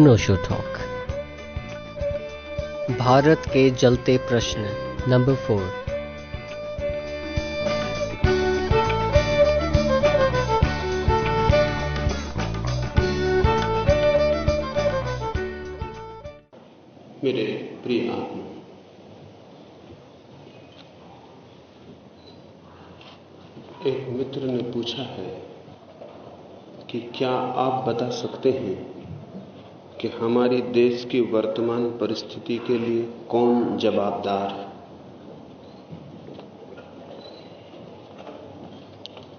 अनोशो talk Bharat के जलते प्रश्न नंबर फोर मेरे प्रिय एक मित्र ने पूछा है कि क्या आप बता सकते हैं कि हमारी देश की वर्तमान परिस्थिति के लिए कौन जवाबदार है?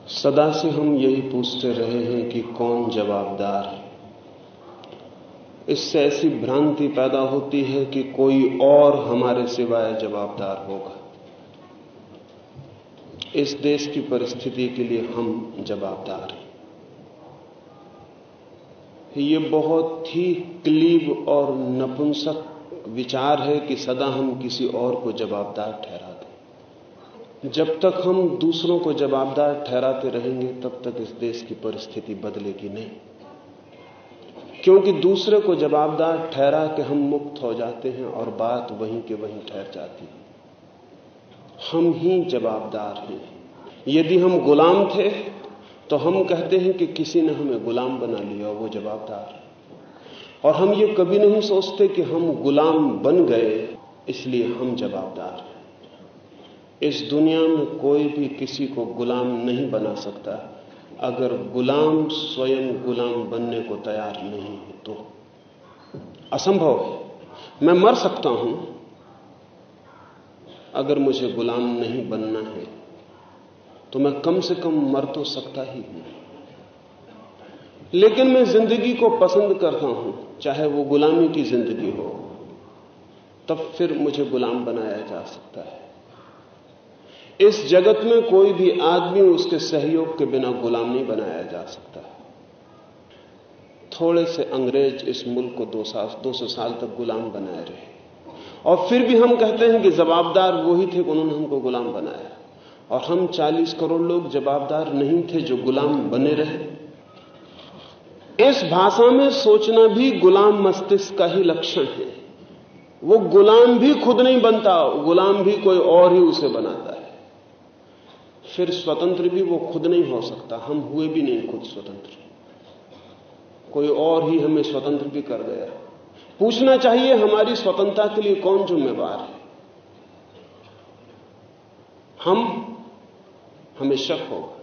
सदा से हम यही पूछते रहे हैं कि कौन जवाबदार है। इससे ऐसी भ्रांति पैदा होती है कि कोई और हमारे सिवाय जवाबदार होगा। इस देश की परिस्थिति के लिए हम जवाबदार हैं। ये बहुत ही क्लीब और नपुंसक विचार है कि सदा हम किसी और को जवाबदार ठहरा दें जब तक हम दूसरों को जवाबदार ठहराते रहेंगे, तब तक इस देश की परिस्थिति बदलेगी नहीं। क्योंकि दूसरे को जवाबदार ठहरा के हम मुक्त हो जाते हैं और बात वहीं के वहीं ठहर जाती है। हम ही जवाबदार हैं। यदि हम गुलाम थे तो हम कहते हैं कि किसी ने हमें गुलाम बना लिया, वो जवाबदार और हम ये कभी नहीं सोचते कि हम गुलाम बन गए, इसलिए हम जवाबदार हैं। इस दुनिया में कोई भी किसी को गुलाम नहीं बना सकता। अगर गुलाम स्वयं गुलाम बनने को तैयार नहीं है तो असंभव है। मैं मर सकता हूँ, अगर मुझे गुलाम नहीं बनना है तो मैं कम से कम मर तो सकता ही हूँ। लेकिन मैं ज़िंदगी को पसंद करता हूँ, चाहे वो गुलामी की ज़िंदगी हो, तब फिर मुझे गुलाम बनाया जा सकता है। इस जगत में कोई भी आदमी उसके सहयोग के बिना गुलाम नहीं बनाया जा सकता। थोड़े से अंग्रेज़ इस मुल्क को दो साल, दो सौ साल तक गुलाम बनाए रहे। और फिर भी हम कहते हैं कि जवाबदार वही थे उन्होंने हमको गुलाम बनाया। और हम 40 करोड़ लोग जवाबदार नहीं थे जो गुलाम बने रहे। इस भाषा में सोचना भी गुलाम मस्तिष्क का ही लक्षण है। वो गुलाम भी खुद नहीं बनता, गुलाम भी कोई और ही उसे बनाता है। फिर स्वतंत्र भी वो खुद नहीं हो सकता, हम हुए भी नहीं खुद स्वतंत्र। कोई और ही हमें स्वतंत्र भी कर गया। पूछना चाहिए, हमारी स्वतंत्रता के लिए कौन जिम्मेवार है? हम हमें शक होगा।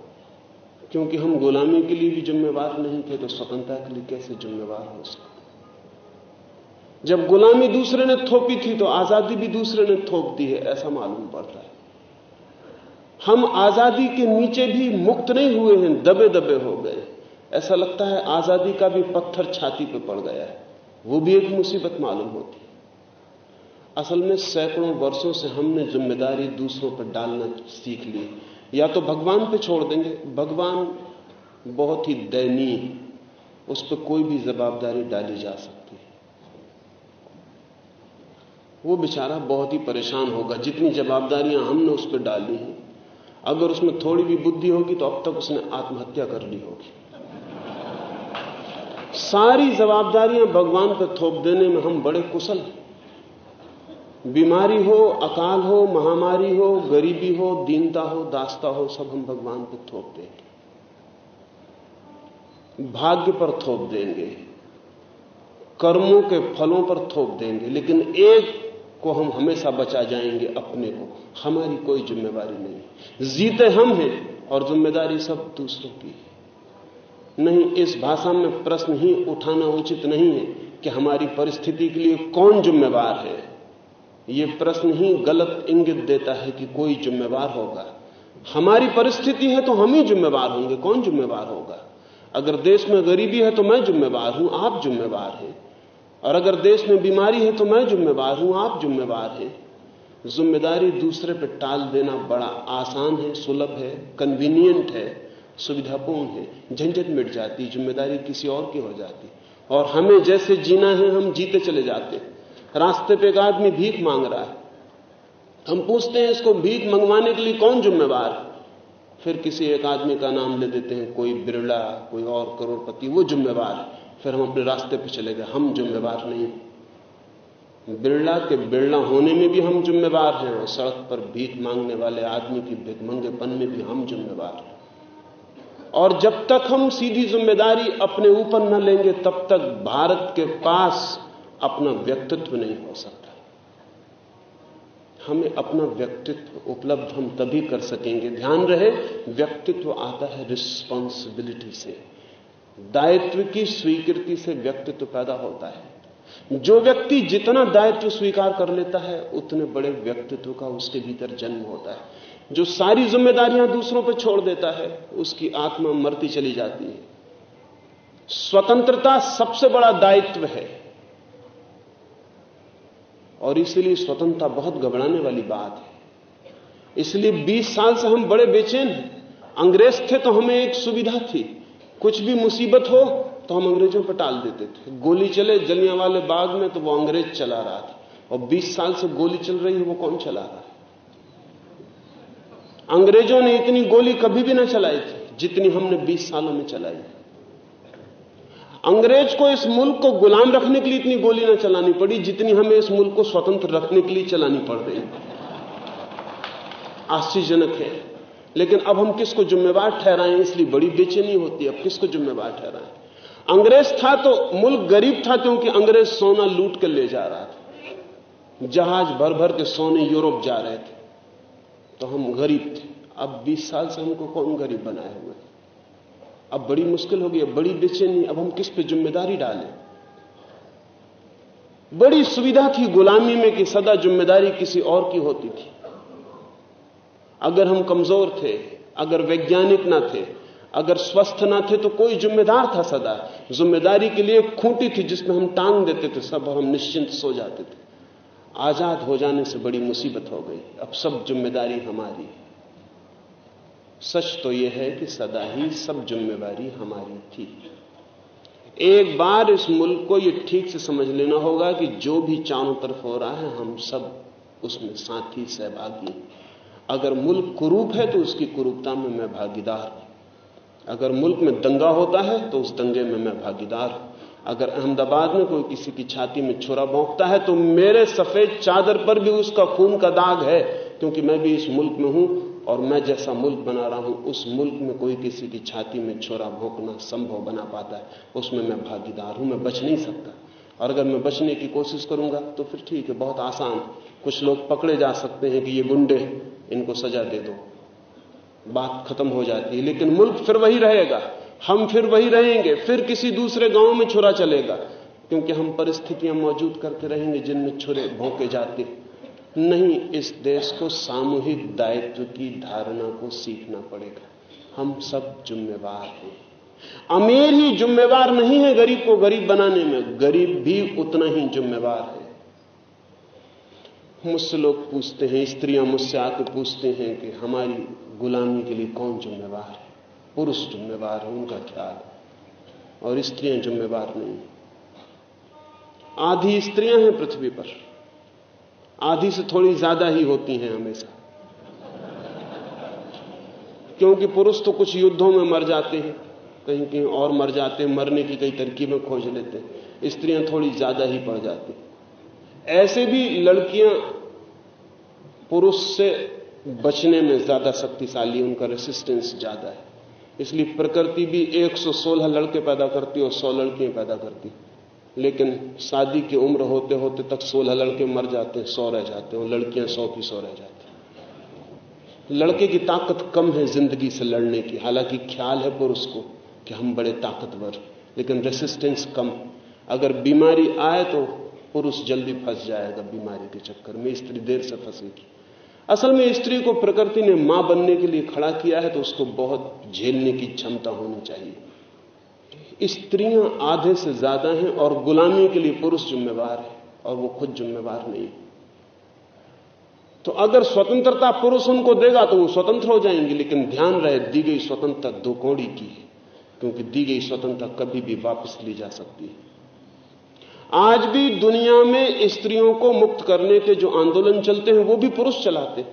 क्योंकि हम गुलामी के लिए भी जिम्मेवार नहीं थे तो स्वतंत्रता के लिए कैसे जिम्मेवार हो सकते? जब गुलामी दूसरे ने थोपी थी तो आज़ादी भी दूसरे ने थोप दी है, ऐसा मालूम पड़ता है। हम आज़ादी के नीचे भी मुक्त नहीं हुए हैं दबे दबे हो गए। ऐसा लगता है आज़ादी का भी पत्थर छाती पे पड़ गया है। वो भी एक मुसीबत मालूम होती है। असल में सैकड़ों वर्षों से हमने ज़िम्मेदारी दूसरों पर डालना सीख ली। या तो भगवान पे छोड़ देंगे। भगवान बहुत ही दयनीय है। उस पर कोई भी जवाबदारी डाली जा सकती है। वो बेचारा बहुत ही परेशान होगा। जितनी जवाबदारियाँ हमने उस पर डाली हैं, अगर उसमें थोड़ी भी बुद्धि होगी तो अब तक उसने आत्महत्या कर ली होगी। सारी जवाबदारियाँ भगवान पर थोप देने में हम बड़े कुशल हैं। बीमारी हो, अकाल हो, महामारी हो, गरीबी हो, दीनता हो, दास्ता हो, सब हम भगवान पर थोप देंगे। भाग्य पर थोप देंगे। कर्मों के फलों पर थोप देंगे। लेकिन एक को हम हमेशा बचा जाएँगे अपने को। हमारी कोई जिम्मेवारी नहीं। जीते हम हैं और ज़िम्मेदारी सब दूसरों की है। नहीं, इस भाषा में प्रश्न ही उठाना उचित नहीं है कि हमारी परिस्थिति के लिए कौन जिम्मेवार है। यह प्रश्न ही गलत इंगित देता है कि कोई जिम्मेवार होगा। हमारी परिस्थिति है तो हम ही जिम्मेवार होंगे, कौन जिम्मेवार होगा? अगर देश में गरीबी है तो मैं जिम्मेवार हूँ, आप जिम्मेवार हैं। और अगर देश में बीमारी है तो मैं जिम्मेवार हूँ, आप जिम्मेवार हैं। ज़िम्मेदारी दूसरे पर टाल देना बड़ा आसान है, सुलभ है कन्वीनियंट है, सुविधापूर्ण है। झंझट मिट जाती, ज़िम्मेदारी किसी और की हो जाती। और हमें जैसे जीना है, हम जीते चले जाते। रास्ते पे एक आदमी भीख मांग रहा है। हम पूछते हैं, इसको भीख मंगवाने के लिए कौन जिम्मेवार है? फिर किसी एक आदमी का नाम ले देते हैं, कोई बिरला, कोई और करोड़पति, वो जिम्मेवार है। फिर हम अपने रास्ते पर चले गए, हम जिम्मेवार नहीं बिरला के बिरला होने में भी हम जिम्मेवार हैं, और सड़क पर भीख मांगने वाले आदमी की भिकमंगेपन में भी हम जिम्मेवार हैं। और जब तक हम सीधी ज़िम्मेदारी अपने ऊपर न लेंगे, तब तक भारत के पास अपना व्यक्तित्व नहीं हो सकता। हमें अपना व्यक्तित्व उपलब्ध हम तभी कर सकेंगे। ध्यान रहे, व्यक्तित्व आता है रिस्पॉन्सिबिलिटी से। दायित्व की स्वीकृति से व्यक्तित्व पैदा होता है। जो व्यक्ति जितना दायित्व स्वीकार कर लेता है, उतने बड़े व्यक्तित्व का उसके भीतर जन्म होता है। जो सारी जिम्मेदारियाँ दूसरों पर छोड़ देता है, उसकी आत्मा मरती चली जाती है। स्वतंत्रता सबसे बड़ा दायित्व है। और इसलिए स्वतंत्रता बहुत घबराने वाली बात है। इसलिए 20 साल से हम बड़े बेचैन हैं। अंग्रेज़ थे तो हमें एक सुविधा थी। कुछ भी मुसीबत हो तो हम अंग्रेज़ों पर टाल देते थे। गोली चले जलिया वाले बाग में तो वो अंग्रेज़ चला रहा था। और 20 साल से गोली चल रही है, वो कौन चला रहा है? अंग्रेज़ों ने इतनी गोली कभी भी ना चलाई थी जितनी हमने 20 सालों में चलाई अंग्रेज़ को इस मुल्क को गुलाम रखने के लिए इतनी गोली ना चलानी पड़ी जितनी हमें इस मुल्क को स्वतंत्र रखने के लिए चलानी पड़ रही। आश्चर्यजनक है। लेकिन अब हम किसको जिम्मेवार ठहराएँ? इसलिए बड़ी बेचैनी होती है। अब किसको जिम्मेवार ठहराएँ? अंग्रेज़ था तो मुल्क गरीब था क्योंकि अंग्रेज़ सोना लूट कर ले जा रहा था। जहाज़ भर भर के सोने यूरोप जा रहे थे। तो हम गरीब थे। अब 20 साल से हमको कौन गरीब हुए अब बड़ी मुश्किल हो गई अब बड़ी बेचैनी, अब हम किस पे ज़िम्मेदारी डालें? बड़ी सुविधा थी गुलामी में कि सदा ज़िम्मेदारी किसी और की होती थी। अगर हम कमज़ोर थे, अगर वैज्ञानिक ना थे, अगर स्वस्थ ना थे तो कोई जिम्मेदार था सदा। ज़िम्मेदारी के लिए खूंटी थी जिसमें हम टांग देते थे, सब हम निश्चिंत सो जाते थे। आज़ाद हो जाने से बड़ी मुसीबत हो गई। अब सब ज़िम्मेदारी हमारी सच तो यह है कि सदा ही सब जिम्मेवारी हमारी थी। एक बार इस मुल्क को यह ठीक से समझ लेना होगा कि जो भी चारों तरफ़ हो रहा है, हम सब उसमें साथी, सहभागी अगर मुल्क कुरूप है तो उसकी कुरूपता में मैं भागीदार अगर मुल्क में दंगा होता है तो उस दंगे में मैं भागीदार हूँ। अगर अहमदाबाद में कोई किसी की छाती में छुरा भोंकता है तो मेरे सफ़ेद चादर पर भी उसका खून का दाग है, क्योंकि मैं भी इस मुल्क में हूँ। और मैं जैसा मुल्क बना रहा हूँ, उस मुल्क में कोई किसी की छाती में छोरा भोंकना संभव बना पाता है। उसमें मैं भागीदार हूँ, मैं बच नहीं सकता। और अगर मैं बचने की कोशिश करूँगा तो फिर ठीक है, बहुत आसान। कुछ लोग पकड़े जा सकते हैं कि ये गुंडे इनको सजा दे दो। बात खत्म हो जाती है। लेकिन मुल्क फिर वही रहेगा। हम फिर वही रहेंगे। फिर किसी दूसरे गाँव में छुरा चलेगा। क्योंकि हम परिस्थितियाँ मौजूद करके रहेंगे जिनमें छुरे भोंके जाते नहीं, इस देश को सामूहिक दायित्व की धारणा को सीखना पड़ेगा। हम सब जिम्मेवार हैं। अमीर ही जिम्मेवार नहीं है गरीब को गरीब बनाने में। गरीब भी उतना ही जिम्मेवार है। मुझसे लोग पूछते हैं, स्त्रियाँ मुझसे आकर पूछते हैं कि हमारी गुलामी के लिए कौन जिम्मेवार है? पुरुष जिम्मेवार है, उनका ख्याल और स्त्रियाँ जिम्मेवार नहीं आधी स्त्रियाँ हैं पृथ्वी पर। आधी से थोड़ी ज़्यादा ही होती हैं हमेशा। क्योंकि पुरुष तो कुछ युद्धों में मर जाते हैं, कहीं कहीं और मर जाते हैं, मरने की कई तरकीबें खोज लेते हैं, स्त्रियाँ थोड़ी ज़्यादा ही पड़ जाती ऐसे भी लड़कियाँ पुरुष से बचने में ज़्यादा शक्तिशाली, उनका रेसिस्टेंस ज़्यादा है। इसलिए प्रकृति भी 116 लड़के पैदा करती और 100 लड़कियाँ पैदा करती लेकिन शादी की उम्र होते होते तक 16 लड़के मर जाते हैं सौ रह जाते हैं लड़कियाँ सौ की सौ रह जाती लड़के की ताकत कम है ज़िंदगी से लड़ने की। हालाँकि ख्याल है पुरुष को कि हम बड़े ताकतवर लेकिन रेसिस्टेंस कम अगर बीमारी आए तो पुरुष जल्दी फंस जाएगा बीमारी के चक्कर में। स्त्री देर से फंसेगी असल में स्त्री को प्रकृति ने माँ बनने के लिए खड़ा किया है तो उसको बहुत झेलने की क्षमता होनी चाहिए। स्त्रियाँ आधे से ज़्यादा हैं और गुलामी के लिए पुरुष जिम्मेवार है और वो खुद जिम्मेवार नहीं तो अगर स्वतंत्रता पुरुष उनको देगा तो वो स्वतंत्र हो जाएँगे, लेकिन ध्यान रहे, दी गई स्वतंत्रता दो कौड़ी की है, क्योंकि दी गई स्वतंत्रता कभी भी वापस ली जा सकती है। आज भी दुनिया में स्त्रियों को मुक्त करने के जो आंदोलन चलते हैं, वो भी पुरुष चलाते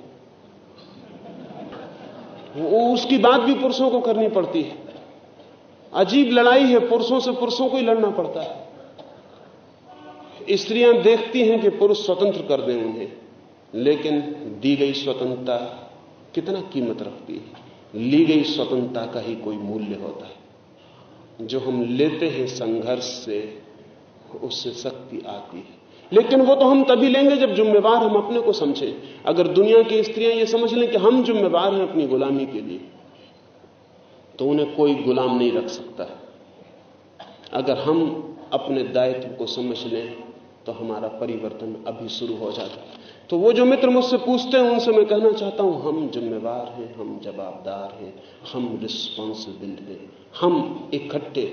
वो उसकी बात भी पुरुषों को करनी पड़ती है। अजीब लड़ाई है, पुरुषों से पुरुषों को ही लड़ना पड़ता है। स्त्रियाँ देखती हैं कि पुरुष स्वतंत्र कर दें उन्हें, लेकिन दी गई स्वतंत्रता कितना कीमत रखती है? ली गई स्वतंत्रता का ही कोई मूल्य होता है। जो हम लेते हैं संघर्ष से, उससे शक्ति आती है। लेकिन वो तो हम तभी लेंगे जब जिम्मेवार हम अपने को समझें। अगर दुनिया की स्त्रियाँ ये समझ लें कि हम जिम्मेवार हैं अपनी गुलामी के लिए तो उन्हें कोई गुलाम नहीं रख सकता। अगर हम अपने दायित्व को समझ लें तो हमारा परिवर्तन अभी शुरू हो जाता है। तो वो जो मित्र मुझसे पूछते हैं, उनसे मैं कहना चाहता हूँ, हम जिम्मेवार हैं, हम जवाबदार हैं, हम रिस्पॉन्सिबल हैं। हम इकट्ठे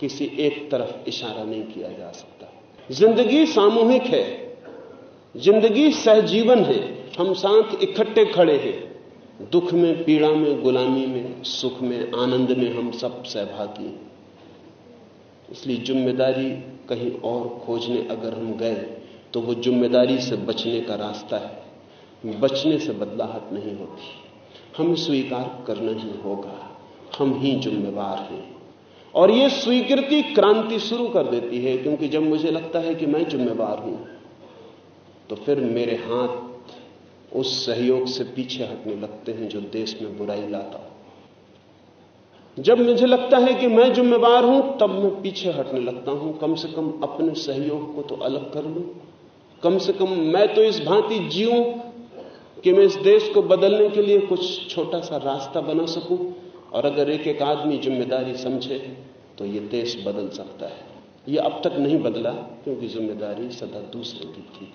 किसी एक तरफ़ इशारा नहीं किया जा सकता। ज़िंदगी सामूहिक है, ज़िंदगी सहजीवन है, हम साथ इकट्ठे खड़े हैं। दुख में, पीड़ा में, गुलामी में, सुख में, आनंद में हम सब सहभागी हैं। इसलिए ज़िम्मेदारी कहीं और खोजने अगर हम गए तो वो ज़िम्मेदारी से बचने का रास्ता है। बचने से बदलाहट नहीं होती। हमें स्वीकार करना ही होगा। हम ही जिम्मेवार हैं। और यह स्वीकृति क्रांति शुरू कर देती है, क्योंकि जब मुझे लगता है कि मैं जिम्मेवार हूँ तो फिर मेरे हाथ उस सहयोग से पीछे हटने लगते हैं जो देश में बुराई लाता हो। जब मुझे लगता है कि मैं जिम्मेवार हूँ, तब मैं पीछे हटने लगता हूँ। कम से कम अपने सहयोग को तो अलग कर लूँ। कम से कम मैं तो इस भांति जीऊं कि मैं इस देश को बदलने के लिए कुछ छोटा सा रास्ता बना सकूँ। और अगर एक एक आदमी ज़िम्मेदारी समझे तो यह देश बदल सकता है। यह अब तक नहीं बदला, क्योंकि ज़िम्मेदारी सदा दूसरे की थी।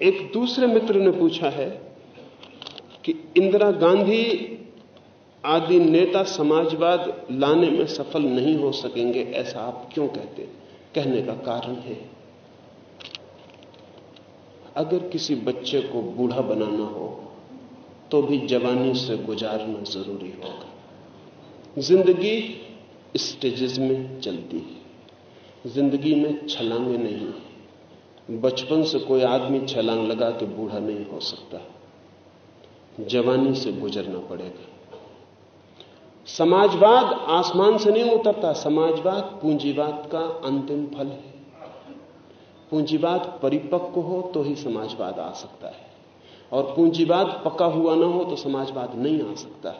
एक दूसरे मित्र ने पूछा है कि इंदिरा गांधी आदि नेता समाजवाद लाने में सफल नहीं हो सकेंगे, ऐसा आप क्यों कहते? कहने का कारण है। अगर किसी बच्चे को बूढ़ा बनाना हो तो भी जवानी से गुजारना ज़रूरी होगा। ज़िंदगी स्टेजेस में चलती है। ज़िंदगी में छलांगे नहीं बचपन से कोई आदमी छलांग लगा के बूढ़ा नहीं हो सकता। जवानी से गुजरना पड़ेगा। समाजवाद आसमान से नहीं उतरता, समाजवाद पूंजीवाद का अंतिम फल है। पूंजीवाद परिपक्व हो तो ही समाजवाद आ सकता है। और पूंजीवाद पक्का हुआ ना हो तो समाजवाद नहीं आ सकता।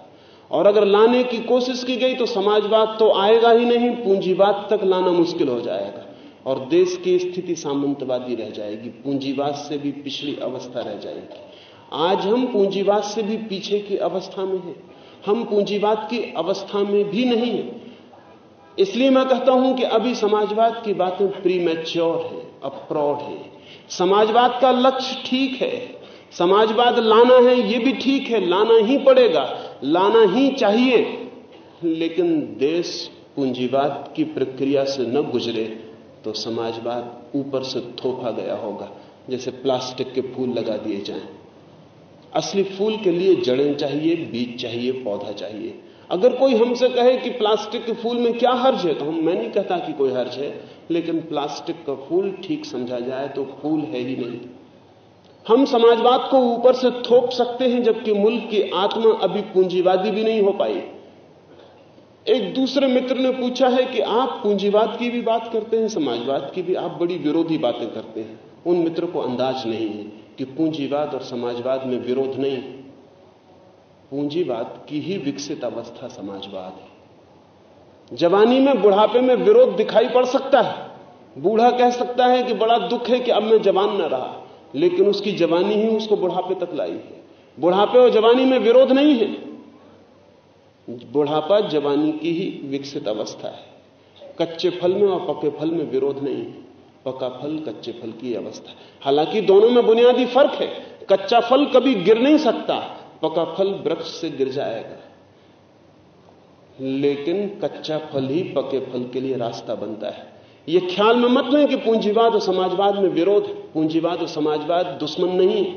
और अगर लाने की कोशिश की गई तो समाजवाद तो आएगा ही नहीं, पूंजीवाद तक लाना मुश्किल हो जाएगा। और देश की स्थिति सामंतवादी रह जाएगी, पूंजीवाद से भी पिछली अवस्था रह जाएगी। आज हम पूंजीवाद से भी पीछे की अवस्था में हैं। हम पूंजीवाद की अवस्था में भी नहीं है। इसलिए मैं कहता हूँ कि अभी समाजवाद की बातें प्री मैच्योर है अप्रौढ़ है। समाजवाद का लक्ष्य ठीक है। समाजवाद लाना है यह भी ठीक है, लाना ही पड़ेगा, लाना ही चाहिए। लेकिन देश पूंजीवाद की प्रक्रिया से न गुजरे तो समाजवाद ऊपर से थोपा गया होगा, जैसे प्लास्टिक के फूल लगा दिए जाएँ। असली फूल के लिए जड़ें चाहिए, बीज चाहिए, पौधा चाहिए। अगर कोई हमसे कहे कि प्लास्टिक के फूल में क्या हर्ज है तो हम, मैं नहीं कहता कि कोई हर्ज है, लेकिन प्लास्टिक का फूल ठीक समझा जाए तो फूल है ही नहीं। हम समाजवाद को ऊपर से थोप सकते हैं, जबकि मुल्क की आत्मा अभी पूंजीवादी भी नहीं हो पाई। एक दूसरे मित्र ने पूछा है कि आप पूंजीवाद की भी बात करते हैं, समाजवाद की भी, आप बड़ी विरोधी बातें करते हैं। उन मित्र को अंदाज नहीं है। कि पूंजीवाद और समाजवाद में विरोध नहीं। पूंजीवाद की ही विकसित अवस्था समाजवाद है। जवानी में बुढ़ापे में विरोध दिखाई पड़ सकता है। बूढ़ा कह सकता है कि बड़ा दुख है कि अब मैं जवान न रहा, लेकिन उसकी जवानी ही उसको बुढ़ापे तक लाई है। बुढ़ापे और जवानी में विरोध नहीं है। बुढ़ापा जवानी की ही विकसित अवस्था है। कच्चे फल में और पके फल में विरोध नहीं है। पका फल, कच्चे फल की अवस्था। हालाँकि दोनों में बुनियादी फ़र्क है। कच्चा फल कभी गिर नहीं सकता, पका फल वृक्ष से गिर जाएगा। लेकिन कच्चा फल ही पके फल के लिए रास्ता बनता है। यह ख्याल में मत लें कि पूंजीवाद और समाजवाद में विरोध है। पूंजीवाद और समाजवाद दुश्मन नहीं है।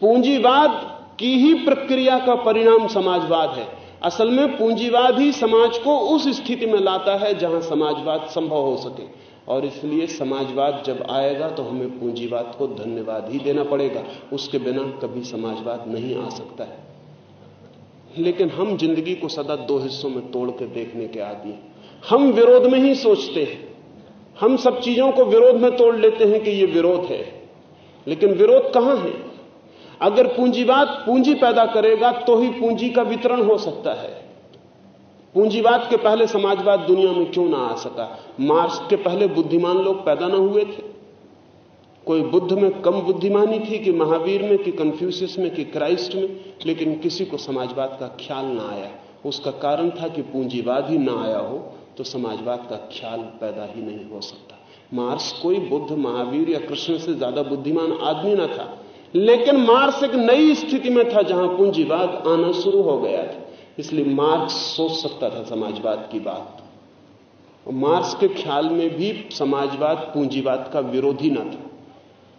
पूंजीवाद की ही प्रक्रिया का परिणाम समाजवाद है। असल में पूंजीवाद ही समाज को उस स्थिति में लाता है जहाँ समाजवाद संभव हो सके। और इसलिए समाजवाद जब आएगा तो हमें पूंजीवाद को धन्यवाद ही देना पड़ेगा। उसके बिना कभी समाजवाद नहीं आ सकता है। लेकिन हम ज़िंदगी को सदा दो हिस्सों में तोड़ के देखने के आदि हैं। हम विरोध में ही सोचते हैं। हम सब चीज़ों को विरोध में तोड़ लेते हैं कि यह विरोध है। लेकिन विरोध कहाँ है? अगर पूंजीवाद पूंजी पैदा करेगा तो ही पूंजी का वितरण हो सकता है। पूंजीवाद के पहले समाजवाद दुनिया में क्यों ना आ सका? मार्क्स के पहले बुद्धिमान लोग पैदा ना हुए थे। कोई बुद्ध में कम बुद्धिमानी थी कि महावीर में, कि कंफ्यूसियस में, कि क्राइस्ट में, लेकिन किसी को समाजवाद का ख्याल ना आया। उसका कारण था कि पूंजीवाद ही ना आया हो तो समाजवाद का ख्याल पैदा ही नहीं हो सकता। मार्स कोई बुद्ध, महावीर या कृष्ण से ज़्यादा बुद्धिमान आदमी ना था। लेकिन मार्स एक नई स्थिति में था जहाँ पूंजीवाद आना शुरू हो गया था। इसलिए मार्क्स सोच सकता था समाजवाद की बात। मार्क्स के ख्याल में भी समाजवाद पूंजीवाद का विरोधी न था।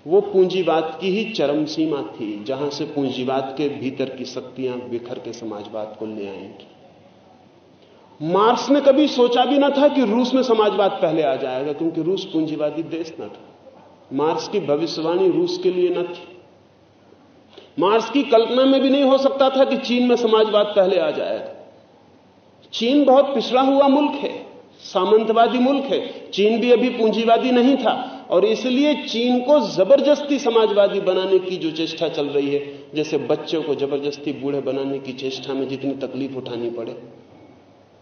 वो पूंजीवाद की ही चरम सीमा थी, जहाँ से पूंजीवाद के भीतर की शक्तियाँ बिखर के समाजवाद को ले आएँगी। मार्क्स ने कभी सोचा भी ना था कि रूस में समाजवाद पहले आ जाएगा, क्योंकि रूस पूंजीवादी देश न था। मार्क्स की भविष्यवाणी रूस के लिए न थी। मार्क्स की कल्पना में भी नहीं हो सकता था कि चीन में समाजवाद पहले आ जाएगा चीन बहुत पिछड़ा हुआ मुल्क है, सामंतवादी मुल्क है। चीन भी अभी पूंजीवादी नहीं था और इसलिए चीन को ज़बरदस्ती समाजवादी बनाने की जो चेष्टा चल रही है, जैसे बच्चों को ज़बरदस्ती बूढ़े बनाने की चेष्टा में जितनी तकलीफ़ उठानी पड़े,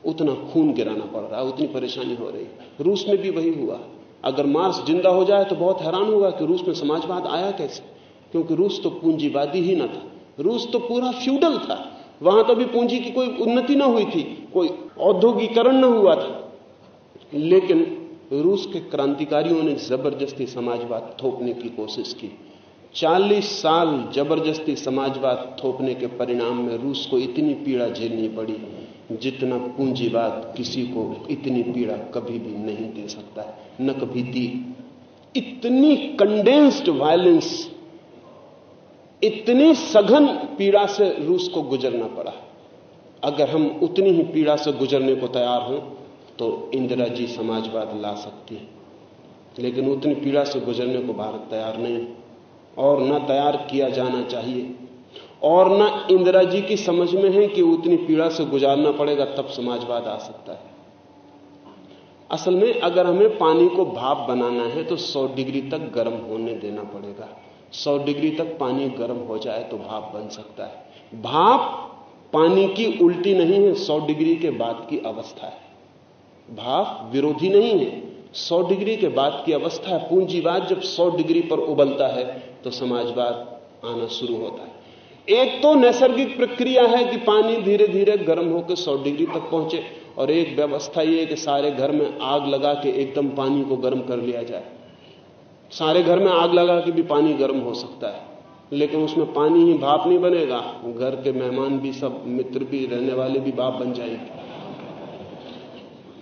उतना खून गिराना पड़ रहा है उतनी परेशानी हो रही। रूस में भी वही हुआ। अगर मार्स ज़िंदा हो जाए तो बहुत हैरान होगा कि रूस में समाजवाद आया कैसे? क्योंकि रूस तो पूंजीवादी ही ना था। रूस तो पूरा फ्यूडल था। वहाँ तो भी पूंजी की कोई उन्नति ना हुई थी, कोई औद्योगिकरण ना हुआ था। लेकिन रूस के क्रांतिकारियों ने ज़बरदस्ती समाजवाद थोपने की कोशिश की। 40 साल ज़बरदस्ती समाजवाद थोपने के परिणाम में रूस को इतनी पीड़ा झेलनी पड़ी, जितना पूंजीवाद किसी को इतनी पीड़ा कभी भी नहीं दे सकता, न कभी दी। इतनी कंडेंस्ड वायलेंस इतनी सघन पीड़ा से रूस को गुजरना पड़ा। अगर हम उतनी ही पीड़ा से गुजरने को तैयार हों तो इंदिरा जी समाजवाद ला सकती है। लेकिन उतनी पीड़ा से गुजरने को भारत तैयार नहीं और न तैयार किया जाना चाहिए। और न इंदिरा जी की समझ में है कि उतनी पीड़ा से गुजारना पड़ेगा, तब समाजवाद आ सकता है। असल में अगर हमें पानी को भाप बनाना है तो 100 डिग्री तक गर्म होने देना पड़ेगा। 100 डिग्री तक पानी गर्म हो जाए तो भाप बन सकता है। भाप पानी की उल्टी नहीं है 100 डिग्री के बाद की अवस्था है। भाप विरोधी नहीं है 100 डिग्री के बाद की अवस्था है। पूंजीवाद जब 100 डिग्री पर उबलता है तो समाजवाद आना शुरू होता है। एक तो नैसर्गिक प्रक्रिया है कि पानी धीरे धीरे गर्म होकर 100 डिग्री तक पहुँचे और एक व्यवस्था यह है कि सारे घर में आग लगा के एकदम पानी को गर्म कर लिया जाए। सारे घर में आग लगा के भी पानी गर्म हो सकता है। लेकिन उसमें पानी ही भाप नहीं बनेगा। घर के मेहमान भी सब, मित्र भी, रहने वाले भी भाप बन जाएँगे।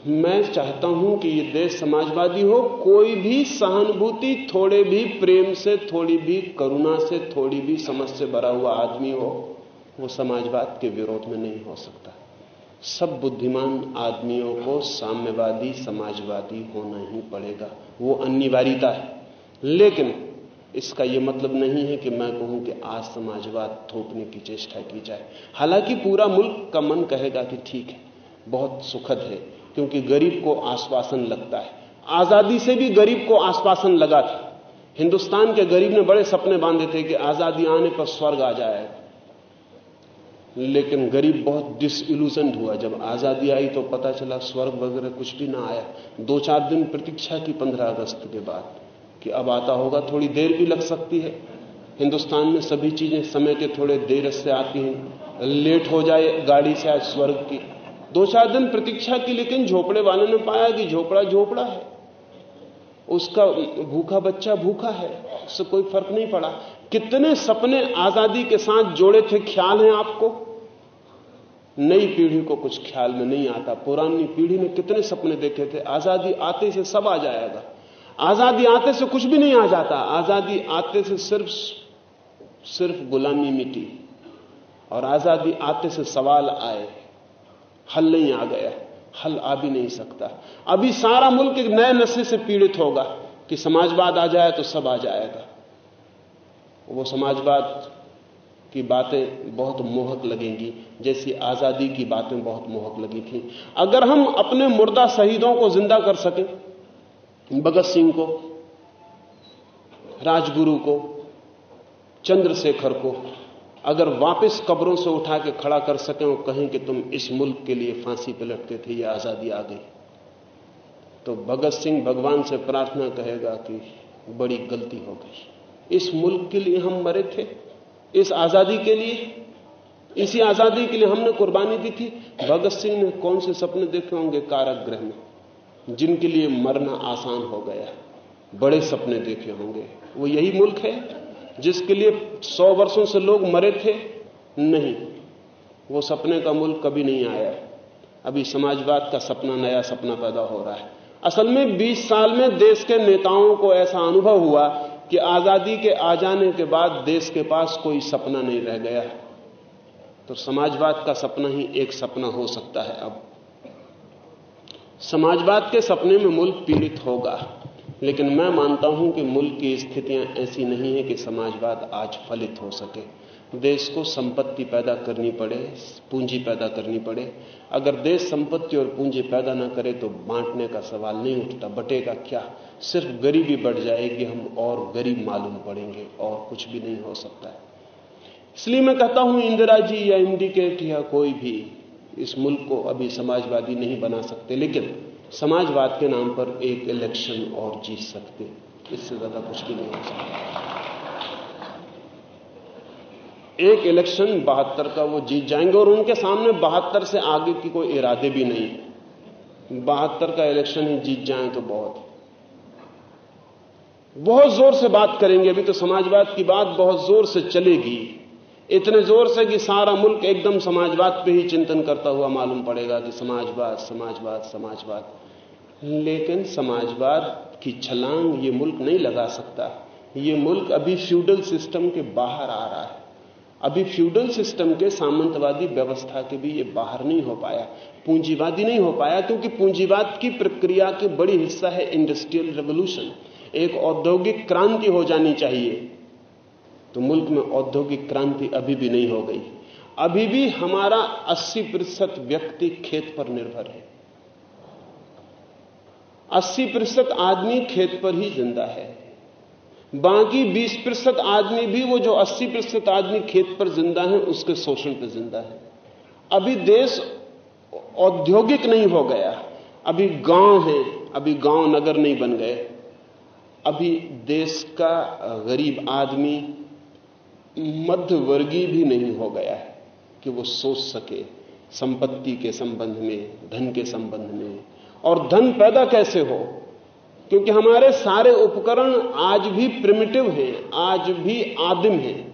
मैं चाहता हूँ कि ये देश समाजवादी हो, कोई भी सहानुभूति, थोड़े भी प्रेम से, थोड़ी भी करुणा से, थोड़ी भी समझ से भरा हुआ आदमी हो, वो समाजवाद के विरोध में नहीं हो सकता। सब बुद्धिमान आदमियों को साम्यवादी, समाजवादी होना ही पड़ेगा। वो अनिवार्यता है। लेकिन इसका यह मतलब नहीं है कि मैं कहूँ कि आज समाजवाद थोपने की चेष्टा की जाए। हालाँकि पूरा मुल्क का मन कहेगा कि ठीक है, बहुत सुखद है, क्योंकि गरीब को आश्वासन लगता है। आज़ादी से भी गरीब को आश्वासन लगा था। हिंदुस्तान के गरीब ने बड़े सपने बांधे थे कि आज़ादी आने पर स्वर्ग आ जाएगा लेकिन गरीब बहुत डिसइल्यूजन हुआ। जब आज़ादी आई तो पता चला स्वर्ग वगैरह कुछ भी ना आया। दो चार दिन प्रतीक्षा की पंद्रह अगस्त के बाद। कि अब आता होगा, थोड़ी देर भी लग सकती है। हिंदुस्तान में सभी चीज़ें समय के थोड़े देर से आती हैं। लेट हो जाए गाड़ी से आज स्वर्ग की। दो चार दिन प्रतीक्षा की, लेकिन झोपड़े वाले ने पाया कि झोपड़ा झोपड़ा है। उसका भूखा बच्चा भूखा है, उससे कोई फ़र्क नहीं पड़ा। कितने सपने आज़ादी के साथ जोड़े थे, ख्याल हैं आपको? नई पीढ़ी को कुछ ख्याल में नहीं आता। पुरानी पीढ़ी ने कितने सपने देखे थे, आज़ादी आते से सब आ जाएगा। आज़ादी आते से कुछ भी नहीं आ जाता। आज़ादी आते से सिर्फ़ सिर्फ़ गुलामी मिटी और आज़ादी आते से सवाल आए। हल नहीं आ गया, हल आ भी नहीं सकता। अभी सारा मुल्क एक नए नशे से पीड़ित होगा कि समाजवाद आ जाए तो सब आ जाएगा। वो समाजवाद की बातें बहुत मोहक लगेंगी, जैसी आज़ादी की बातें बहुत मोहक लगी थी अगर हम अपने मुर्दा शहीदों को ज़िंदा कर सकें भगत सिंह को, राजगुरु को, चंद्रशेखर को, अगर वापस कब्रों से उठा के खड़ा कर सकें और कहें कि तुम इस मुल्क के लिए फांसी पे लटके थे, ये आज़ादी आ गई। तो भगत सिंह भगवान से प्रार्थना कहेगा कि बड़ी गलती हो गई। इस मुल्क के लिए हम मरे थे, इस आज़ादी के लिए, इसी आज़ादी के लिए हमने कुर्बानी दी थी। भगत सिंह ने कौन से सपने देखे होंगे? कारागृह में। जिनके लिए मरना आसान हो गया। बड़े सपने देखे होंगे। वो यही मुल्क है जिसके लिए सौ वर्षों से लोग मरे थे? नहीं। वो सपने का मुल्क कभी नहीं आया। अभी समाजवाद का सपना, नया सपना पैदा हो रहा है। असल में 20 साल में देश के नेताओं को ऐसा अनुभव हुआ कि आज़ादी के आ जाने के बाद देश के पास कोई सपना नहीं रह गया। तो समाजवाद का सपना ही एक सपना हो सकता है अब। समाजवाद के सपने में मुल्क पीड़ित होगा, लेकिन मैं मानता हूँ कि मुल्क की स्थितियाँ ऐसी नहीं है कि समाजवाद आज फलित हो सके। देश को संपत्ति पैदा करनी पड़े, पूंजी पैदा करनी पड़े। अगर देश संपत्ति और पूंजी पैदा ना करे तो बांटने का सवाल नहीं उठता, बटेगा क्या? सिर्फ़ गरीबी बढ़ जाएगी, हम और गरीब मालूम पड़ेंगे और कुछ भी नहीं हो सकता है। इसलिए मैं कहता हूँ, इंदिरा जी या इंडिकेट या कोई भी इस मुल्क को अभी समाजवादी नहीं बना सकते, लेकिन समाजवाद के नाम पर एक इलेक्शन और जीत सकते इससे ज़्यादा कुछ भी नहीं हो सकता। एक इलेक्शन बहत्तर का वो जीत जाएँगे और उनके सामने बहत्तर से आगे की कोई इरादे भी नहीं बहत्तर का इलेक्शन ही जीत जाए तो बहुत। बहुत ज़ोर से बात करेंगे, अभी तो समाजवाद की बात बहुत ज़ोर से चलेगी। इतने ज़ोर से कि सारा मुल्क एकदम समाजवाद पे ही चिंतन करता हुआ मालूम पड़ेगा कि समाजवाद समाजवाद समाजवाद। लेकिन समाजवाद की छलांग ये मुल्क नहीं लगा सकता। ये मुल्क अभी फ्यूडल सिस्टम के बाहर आ रहा है। अभी फ्यूडल सिस्टम के सामंतवादी व्यवस्था के भी ये बाहर नहीं हो पाया। पूंजीवादी नहीं हो पाया क्योंकि पूंजीवाद की प्रक्रिया के बड़ी हिस्सा है इंडस्ट्रियल रेवोल्यूशन। एक औद्योगिक क्रांति हो जानी चाहिए। तो मुल्क में औद्योगिक क्रांति अभी भी नहीं हो गई। अभी भी हमारा 80 प्रतिशत व्यक्ति खेत पर निर्भर है। 80 प्रतिशत आदमी खेत पर ही ज़िंदा है। बाकी 20 प्रतिशत आदमी भी वो जो 80 प्रतिशत आदमी खेत पर ज़िंदा है, उसके शोषण पर ज़िंदा है। अभी देश औद्योगिक नहीं हो गया। अभी गाँव है, अभी गाँव नगर नहीं बन गए। अभी देश का गरीब आदमी मध्यवर्गीय भी नहीं हो गया है कि वो सोच सके संपत्ति के संबंध में, धन के संबंध में। और धन पैदा कैसे हो? क्योंकि हमारे सारे उपकरण आज भी प्रिमिटिव हैं, आज भी आदिम हैं।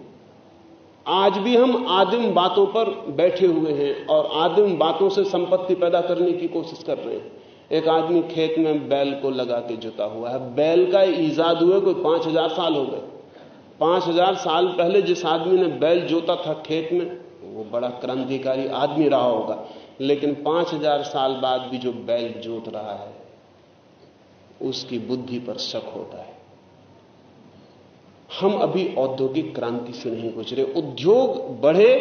आज भी हम आदिम बातों पर बैठे हुए हैं और आदिम बातों से संपत्ति पैदा करने की कोशिश कर रहे हैं। एक आदमी खेत में बैल को लगा के जुता हुआ है। बैल का ईजाद हुए कोई पाँच हज़ार साल हो गए। पाँच हज़ार साल पहले जिस आदमी ने बैल जोता था खेत में, वो बड़ा क्रांतिकारी आदमी रहा होगा। लेकिन पाँच हज़ार साल बाद भी जो बैल जोत रहा है, उसकी बुद्धि पर शक होता है। हम अभी औद्योगिक क्रांति से नहीं गुजरे। उद्योग बढ़े,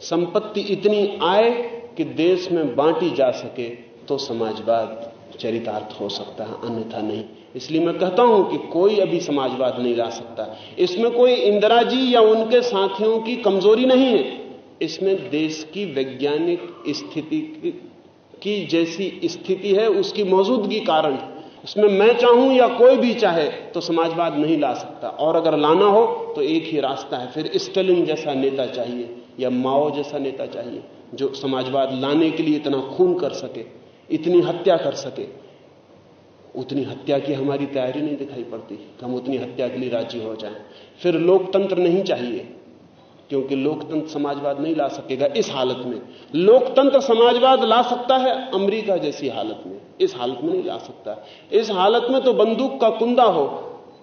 संपत्ति इतनी आए कि देश में बांटी जा सके तो समाजवाद चरितार्थ हो सकता है, अन्यथा नहीं। इसलिए मैं कहता हूँ कि कोई अभी समाजवाद नहीं ला सकता। इसमें कोई इंदिरा जी या उनके साथियों की कमज़ोरी नहीं है। इसमें देश की वैज्ञानिक स्थिति की जैसी स्थिति है, उसकी मौजूदगी कारण इसमें मैं चाहूँ या कोई भी चाहे तो समाजवाद नहीं ला सकता। और अगर लाना हो तो एक ही रास्ता है, फिर स्टेलिन जैसा नेता चाहिए या माओ जैसा नेता चाहिए, जो समाजवाद लाने के लिए इतना खून कर सके, इतनी हत्या कर सके। उतनी हत्या की हमारी तैयारी नहीं दिखाई पड़ती। कि हम उतनी हत्या के लिए राज़ी हो जाएँ। फिर लोकतंत्र नहीं चाहिए, क्योंकि लोकतंत्र समाजवाद नहीं ला सकेगा इस हालत में। लोकतंत्र समाजवाद ला सकता है अमेरिका जैसी हालत में। इस हालत में नहीं ला सकता। इस हालत में तो बंदूक का कुंदा हो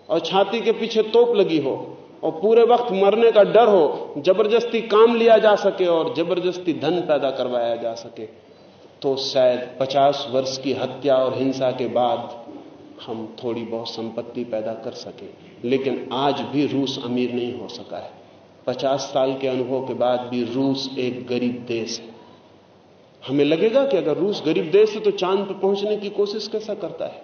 और छाती के पीछे तोप लगी हो और पूरे वक्त मरने का डर हो, ज़बरदस्ती काम लिया जा सके और ज़बरदस्ती धन पैदा करवाया जा सके तो शायद 50 वर्ष की हत्या और हिंसा के बाद हम थोड़ी बहुत संपत्ति पैदा कर सके। लेकिन आज भी रूस अमीर नहीं हो सका है। पचास साल के अनुभव के बाद भी रूस एक गरीब देश है। हमें लगेगा कि अगर रूस गरीब देश है तो चाँद पर पहुँचने की कोशिश कैसा करता है?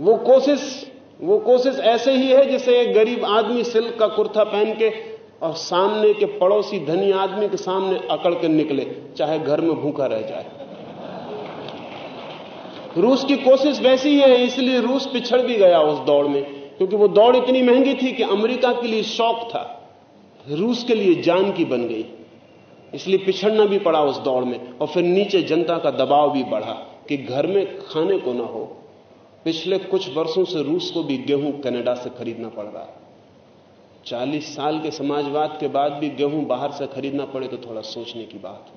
वो कोशिश वो कोशिश ऐसे ही है जैसे एक गरीब आदमी सिल्क का कुर्ता पहन के और सामने के पड़ोसी धनी आदमी के सामने अकड़ के निकले, चाहे घर में भूखा रह जाए। रूस की कोशिश वैसी ही है इसलिए रूस पिछड़ भी गया उस दौड़ में, क्योंकि वो दौड़ इतनी महँगी थी कि अमेरिका के लिए शौक था, रूस के लिए जान की बन गई, इसलिए पिछड़ना भी पड़ा उस दौड़ में, और फिर नीचे जनता का दबाव भी बढ़ा कि घर में खाने को ना हो, पिछले कुछ वर्षों से रूस को भी गेहूँ कनाडा से खरीदना पड़ रहा है। चालीस साल के समाजवाद के बाद भी गेहूँ बाहर से खरीदना पड़े तो थोड़ा सोचने की बात,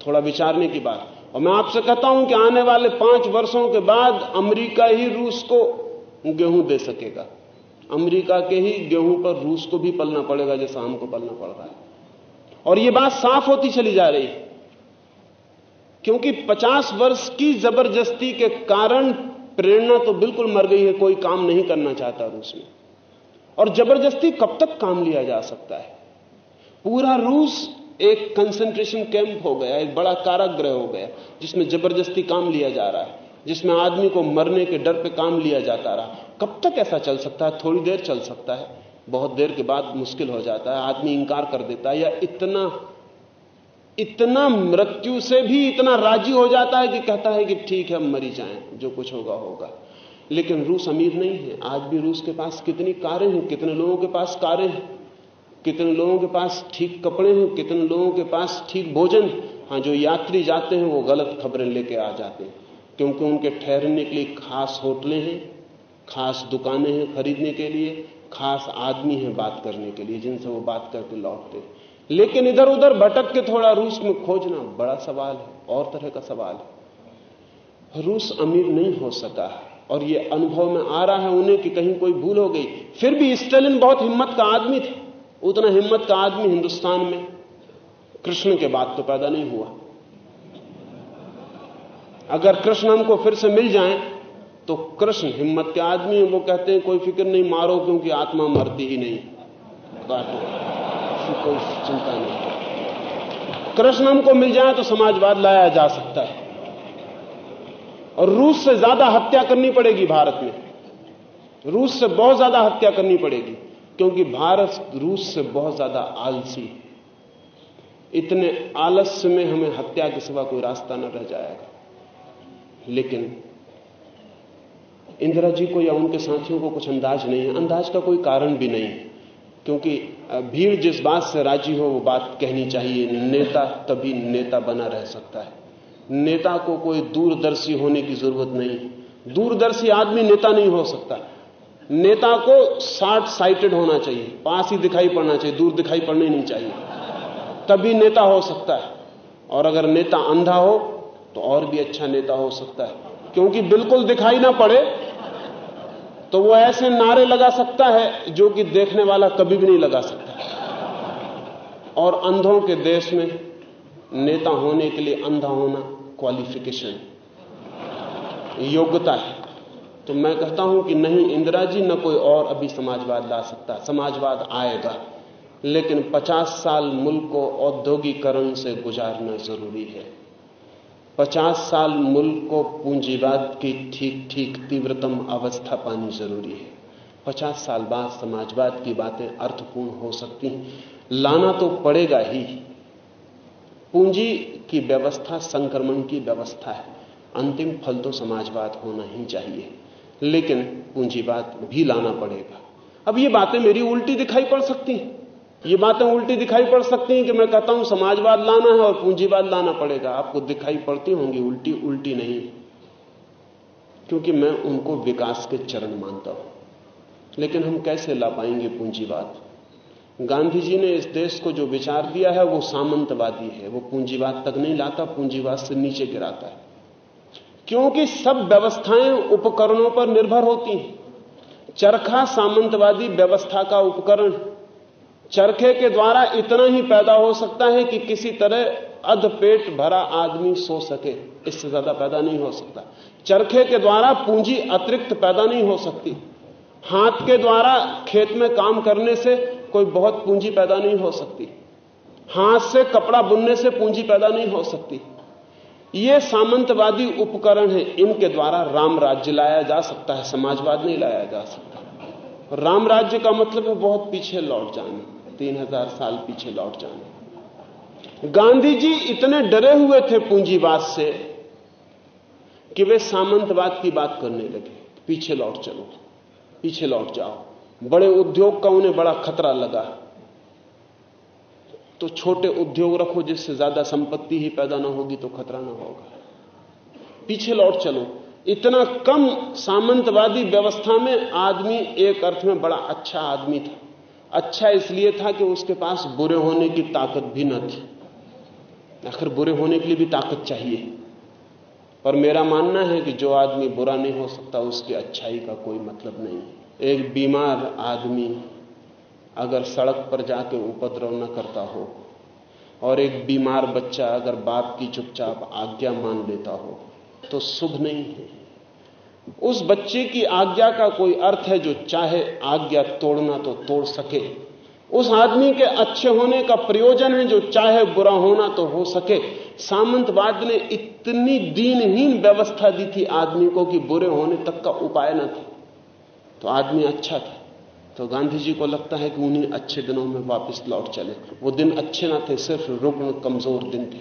थोड़ा विचारने की बात। और मैं आपसे कहता हूँ कि आने वाले पाँच वर्षों के बाद अमेरिका ही रूस को गेहूँ दे सकेगा। अमेरिका के ही गेहूँ पर रूस को भी पलना पड़ेगा, जैसा हमको पलना पड़ रहा है। और यह बात साफ़ होती चली जा रही है, क्योंकि 50 वर्ष की ज़बरदस्ती के कारण प्रेरणा तो बिल्कुल मर गई है, कोई काम नहीं करना चाहता रूस में। और ज़बरदस्ती कब तक काम लिया जा सकता है? पूरा रूस एक कंसंट्रेशन कैंप हो गया, एक बड़ा कारागृह हो गया, जिसमें ज़बरदस्ती काम लिया जा रहा है, जिसमें आदमी को मरने के डर पे काम लिया जाता रहा। कब तक ऐसा चल सकता है? थोड़ी देर चल सकता है। बहुत देर के बाद मुश्किल हो जाता है, आदमी इंकार कर देता है, या इतना इतना मृत्यु से भी इतना राज़ी हो जाता है कि कहता है कि ठीक है, हम मरी जाए, जो कुछ होगा होगा। लेकिन रूस अमीर नहीं है। आज भी रूस के पास कितनी कारें हैं, कितने लोगों के पास कारें हैं। कितने लोगों के पास ठीक कपड़े हैं, कितने लोगों के पास ठीक भोजन हाँ। जो यात्री जाते हैं, वो गलत खबरें लेके आ जाते हैं, क्योंकि उनके ठहरने के लिए खास होटलें हैं, खास दुकानें हैं खरीदने के लिए, खास आदमी हैं बात करने के लिए, जिनसे वो बात करके लौटते लेकिन इधर उधर भटक के थोड़ा रूस में खोजना बड़ा सवाल है, और तरह का सवाल है। रूस अमीर नहीं हो सका और ये अनुभव में आ रहा है उन्हें कि कहीं कोई भूल हो गई। फिर भी स्टेलिन बहुत हिम्मत का आदमी था। उतना हिम्मत का आदमी हिंदुस्तान में कृष्ण के बाद तो पैदा नहीं हुआ। अगर कृष्ण हमको फिर से मिल जाए तो कृष्ण हिम्मत के आदमी वो कहते हैं, कोई फ़िक्र नहीं, मारो, क्योंकि आत्मा मरती ही नहीं। काटो कोई चिंता नहीं। कृष्ण हमको मिल जाए तो समाजवाद लाया जा सकता है। और रूस से ज़्यादा हत्या करनी पड़ेगी भारत में। रूस से बहुत ज़्यादा हत्या करनी पड़ेगी। क्योंकि भारत रूस से बहुत ज़्यादा आलसी है। इतने आलस्य में हमें हत्या के सिवा कोई रास्ता न रह जाएगा। लेकिन इंदिरा जी को या उनके साथियों को कुछ अंदाज नहीं है। अंदाज का कोई कारण भी नहीं है। क्योंकि भीड़ जिस बात से राज़ी हो, वो बात कहनी चाहिए। नेता तभी नेता बना रह सकता है। नेता को कोई दूरदर्शी होने की ज़रूरत नहीं दूरदर्शी आदमी नेता नहीं हो सकता। नेता को शार्ट साइटेड होना चाहिए, पास ही दिखाई पड़ना चाहिए, दूर दिखाई पड़ने नहीं चाहिए। तभी नेता हो सकता है। और अगर नेता अंधा हो तो और भी अच्छा नेता हो सकता है। क्योंकि बिल्कुल दिखाई ना पड़े तो वो ऐसे नारे लगा सकता है जो कि देखने वाला कभी भी नहीं लगा सकता। और अंधों के देश में नेता होने के लिए अंधा होना क्वालिफिकेशन योग्यता है। तो मैं कहता हूँ कि नहीं, इंदिरा जी, न कोई और अभी समाजवाद ला सकता। समाजवाद आएगा, लेकिन 50 साल मुल्क को औद्योगिकरण से गुजारना ज़रूरी है। पचास साल मुल्क को पूंजीवाद की ठीक ठीक तीव्रतम अवस्था पानी ज़रूरी है। पचास साल बाद समाजवाद की बातें अर्थपूर्ण हो सकती हैं। लाना तो पड़ेगा ही। पूंजी की व्यवस्था, संक्रमण की व्यवस्था है। अंतिम फल तो समाजवाद होना ही चाहिए। लेकिन पूंजीवाद भी लाना पड़ेगा। अब ये बातें मेरी उल्टी दिखाई पड़ सकती हैं। ये बातें उल्टी दिखाई पड़ सकती हैं कि मैं कहता हूँ, समाजवाद लाना है और पूंजीवाद लाना पड़ेगा। आपको दिखाई पड़ती होंगी, उल्टी उल्टी नहीं। क्योंकि मैं उनको विकास के चरण मानता हूँ। लेकिन हम कैसे ला पाएँगे पूंजीवाद? गांधी जी ने इस देश को जो विचार दिया है, वो सामंतवादी है। वो पूंजीवाद तक नहीं लाता, पूंजीवाद से नीचे गिराता है। क्योंकि सब व्यवस्थाएँ उपकरणों पर निर्भर होती हैं। चरखा सामंतवादी व्यवस्था का उपकरण चरखे के द्वारा इतना ही पैदा हो सकता है कि किसी तरह अध पेट भरा आदमी सो सके। इससे ज़्यादा पैदा नहीं हो सकता। चरखे के द्वारा पूंजी अतिरिक्त पैदा नहीं हो सकती। हाथ के द्वारा खेत में काम करने से कोई बहुत पूंजी पैदा नहीं हो सकती। हाथ से कपड़ा बुनने से पूंजी पैदा नहीं हो सकती। ये सामंतवादी उपकरण है, इनके द्वारा राम राज्य लाया जा सकता है, समाजवाद नहीं लाया जा सकता। राम राज्य का मतलब है बहुत पीछे लौट जाना, तीन हज़ार साल पीछे लौट जाना। गांधी जी इतने डरे हुए थे पूंजीवाद से कि वे सामंतवाद की बात करने लगे, पीछे लौट चलो, पीछे लौट जाओ। बड़े उद्योग का उन्हें बड़ा खतरा लगा। तो छोटे उद्योग रखो जिससे ज़्यादा संपत्ति ही पैदा ना होगी तो खतरा ना होगा। पीछे लौट चलो। इतना कम सामंतवादी व्यवस्था में आदमी एक अर्थ में बड़ा अच्छा आदमी था। अच्छा इसलिए था कि उसके पास बुरे होने की ताकत भी न थी। आखिर बुरे होने के लिए भी ताकत चाहिए। पर मेरा मानना है कि जो आदमी बुरा नहीं हो सकता, उसकी अच्छाई का कोई मतलब नहीं एक बीमार आदमी अगर सड़क पर जाके उपद्रव न करता हो, और एक बीमार बच्चा अगर बाप की चुपचाप आज्ञा मान लेता हो तो शुभ नहीं है। उस बच्चे की आज्ञा का कोई अर्थ है जो चाहे आज्ञा तोड़ना तो तोड़ सके। उस आदमी के अच्छे होने का प्रयोजन है जो चाहे बुरा होना तो हो सके। सामंतवाद ने इतनी दीनहीन व्यवस्था दी थी आदमी को कि बुरे होने तक का उपाय न था। तो आदमी अच्छा था। तो गांधी जी को लगता है कि उन्हीं अच्छे दिनों में वापस लौट चले। वो दिन अच्छे ना थे, सिर्फ़ रुग्ण कमज़ोर दिन थे।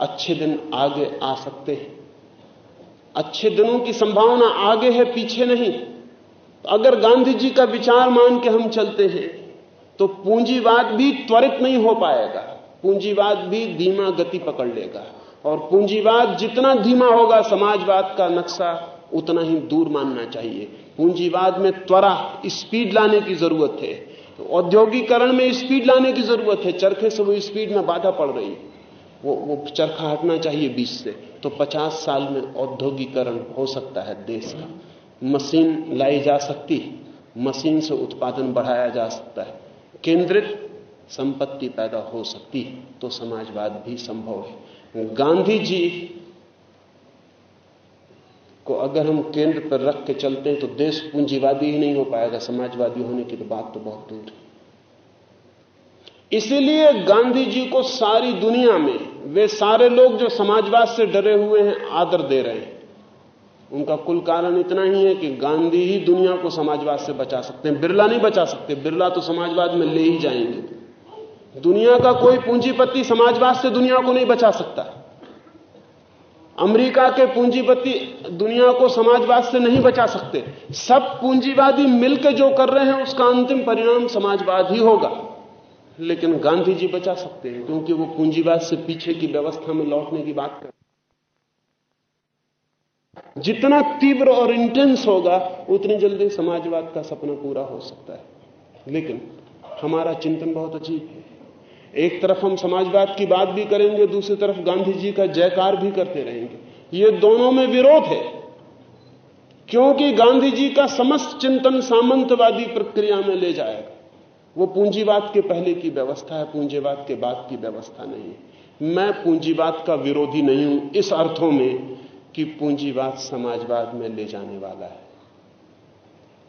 अच्छे दिन आगे आ सकते हैं। अच्छे दिनों की संभावना आगे है, पीछे नहीं। तो अगर गांधी जी का विचार मान के हम चलते हैं तो पूंजीवाद भी त्वरित नहीं हो पाएगा। पूंजीवाद भी धीमा गति पकड़ लेगा। और पूंजीवाद जितना धीमा होगा, समाजवाद का नक्शा उतना ही दूर मानना चाहिए। पूंजीवाद में त्वरा, स्पीड लाने की ज़रूरत है। तो औद्योगिकरण में स्पीड लाने की ज़रूरत है। चरखे से वो स्पीड में बाधा पड़ रही है। वो वो चरखा हटना चाहिए बीच से। तो 50 साल में औद्योगिकरण हो सकता है देश का। मशीन लाई जा सकती है। मशीन से उत्पादन बढ़ाया जा सकता है। केंद्रित संपत्ति पैदा हो सकती है। तो समाजवाद भी संभव है। गांधी जी को अगर हम केंद्र पर रख के चलते हैं तो देश पूंजीवादी ही नहीं हो पाएगा, समाजवादी होने की तो बात तो बहुत दूर है। इसीलिए गांधी जी को सारी दुनिया में, वे सारे लोग जो समाजवाद से डरे हुए हैं, आदर दे रहे हैं। उनका कुल कारण इतना ही है कि गांधी ही दुनिया को समाजवाद से बचा सकते हैं। बिरला नहीं बचा सकते, बिरला तो समाजवाद में ले ही जाएँगे। दुनिया का कोई पूंजीपति समाजवाद से दुनिया को नहीं बचा सकता। अमेरिका के पूंजीपति दुनिया को समाजवाद से नहीं बचा सकते। सब पूंजीवादी मिलकर जो कर रहे हैं, उसका अंतिम परिणाम समाजवाद ही होगा। लेकिन गांधी जी बचा सकते हैं, क्योंकि वो पूंजीवाद से पीछे की व्यवस्था में लौटने की बात कर जितना तीव्र और इंटेंस होगा, उतनी जल्दी समाजवाद का सपना पूरा हो सकता है। लेकिन हमारा चिंतन बहुत अजीब है। एक तरफ़ हम समाजवाद की बात भी करेंगे, दूसरी तरफ़ गांधी जी का जयकार भी करते रहेंगे। ये दोनों में विरोध है, क्योंकि गांधी जी का समस्त चिंतन सामंतवादी प्रक्रिया में ले जाएगा। वो पूंजीवाद के पहले की व्यवस्था है, पूंजीवाद के बाद की व्यवस्था नहीं है। मैं पूंजीवाद का विरोधी नहीं हूँ, इस अर्थों में कि पूंजीवाद समाजवाद में ले जाने वाला है।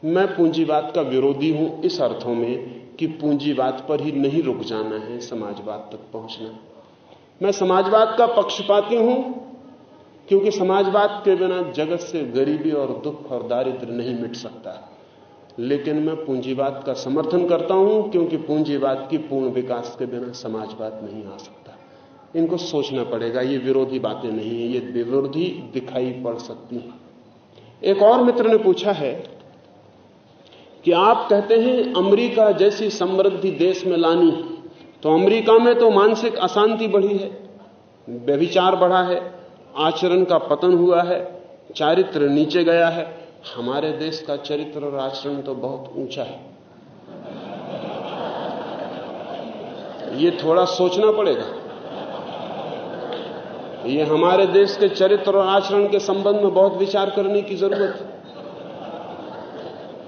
मैं पूंजीवाद का विरोधी हूँ, इस अर्थों में कि पूंजीवाद पर ही नहीं रुक जाना है, समाजवाद तक पहुँचना। मैं समाजवाद का पक्षपाती हूँ, क्योंकि समाजवाद के बिना जगत से गरीबी और दुख और दारिद्र नहीं मिट सकता। लेकिन मैं पूंजीवाद का समर्थन करता हूँ, क्योंकि पूंजीवाद की पूर्ण विकास के बिना समाजवाद नहीं आ सकता। इनको सोचना पड़ेगा, ये विरोधी बातें नहीं है, ये विरोधी दिखाई पड़ सकती हैं। एक और मित्र ने पूछा है कि आप कहते हैं अमेरिका जैसी समृद्धि देश में लानी तो अमेरिका में तो मानसिक अशांति बढ़ी है, व्यभिचार बढ़ा है, आचरण का पतन हुआ है, चारित्र नीचे गया है। हमारे देश का चरित्र और आचरण तो बहुत ऊँचा है। ये थोड़ा सोचना पड़ेगा। ये हमारे देश के चरित्र और आचरण के संबंध में बहुत विचार करने की ज़रूरत है।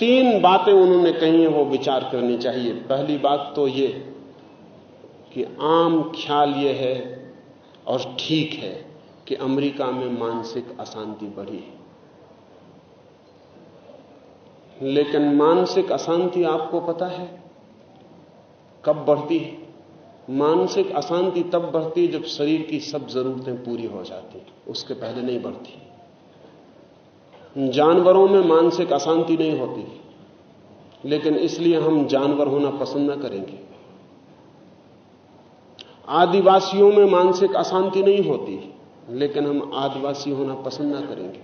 तीन बातें उन्होंने कही हैं, वो विचार करनी चाहिए। पहली बात तो ये कि आम ख्याल ये है और ठीक है कि अमेरिका में मानसिक अशांति बढ़ी है। लेकिन मानसिक अशांति आपको पता है? कब बढ़ती है? मानसिक अशांति तब बढ़ती है जब शरीर की सब जरूरतें पूरी हो जाती उसके पहले नहीं बढ़ती। जानवरों में मानसिक अशांति नहीं होती। लेकिन इसलिए हम जानवर होना पसंद न करेंगे। आदिवासियों में मानसिक अशांति नहीं होती, लेकिन हम आदिवासी होना पसंद ना करेंगे।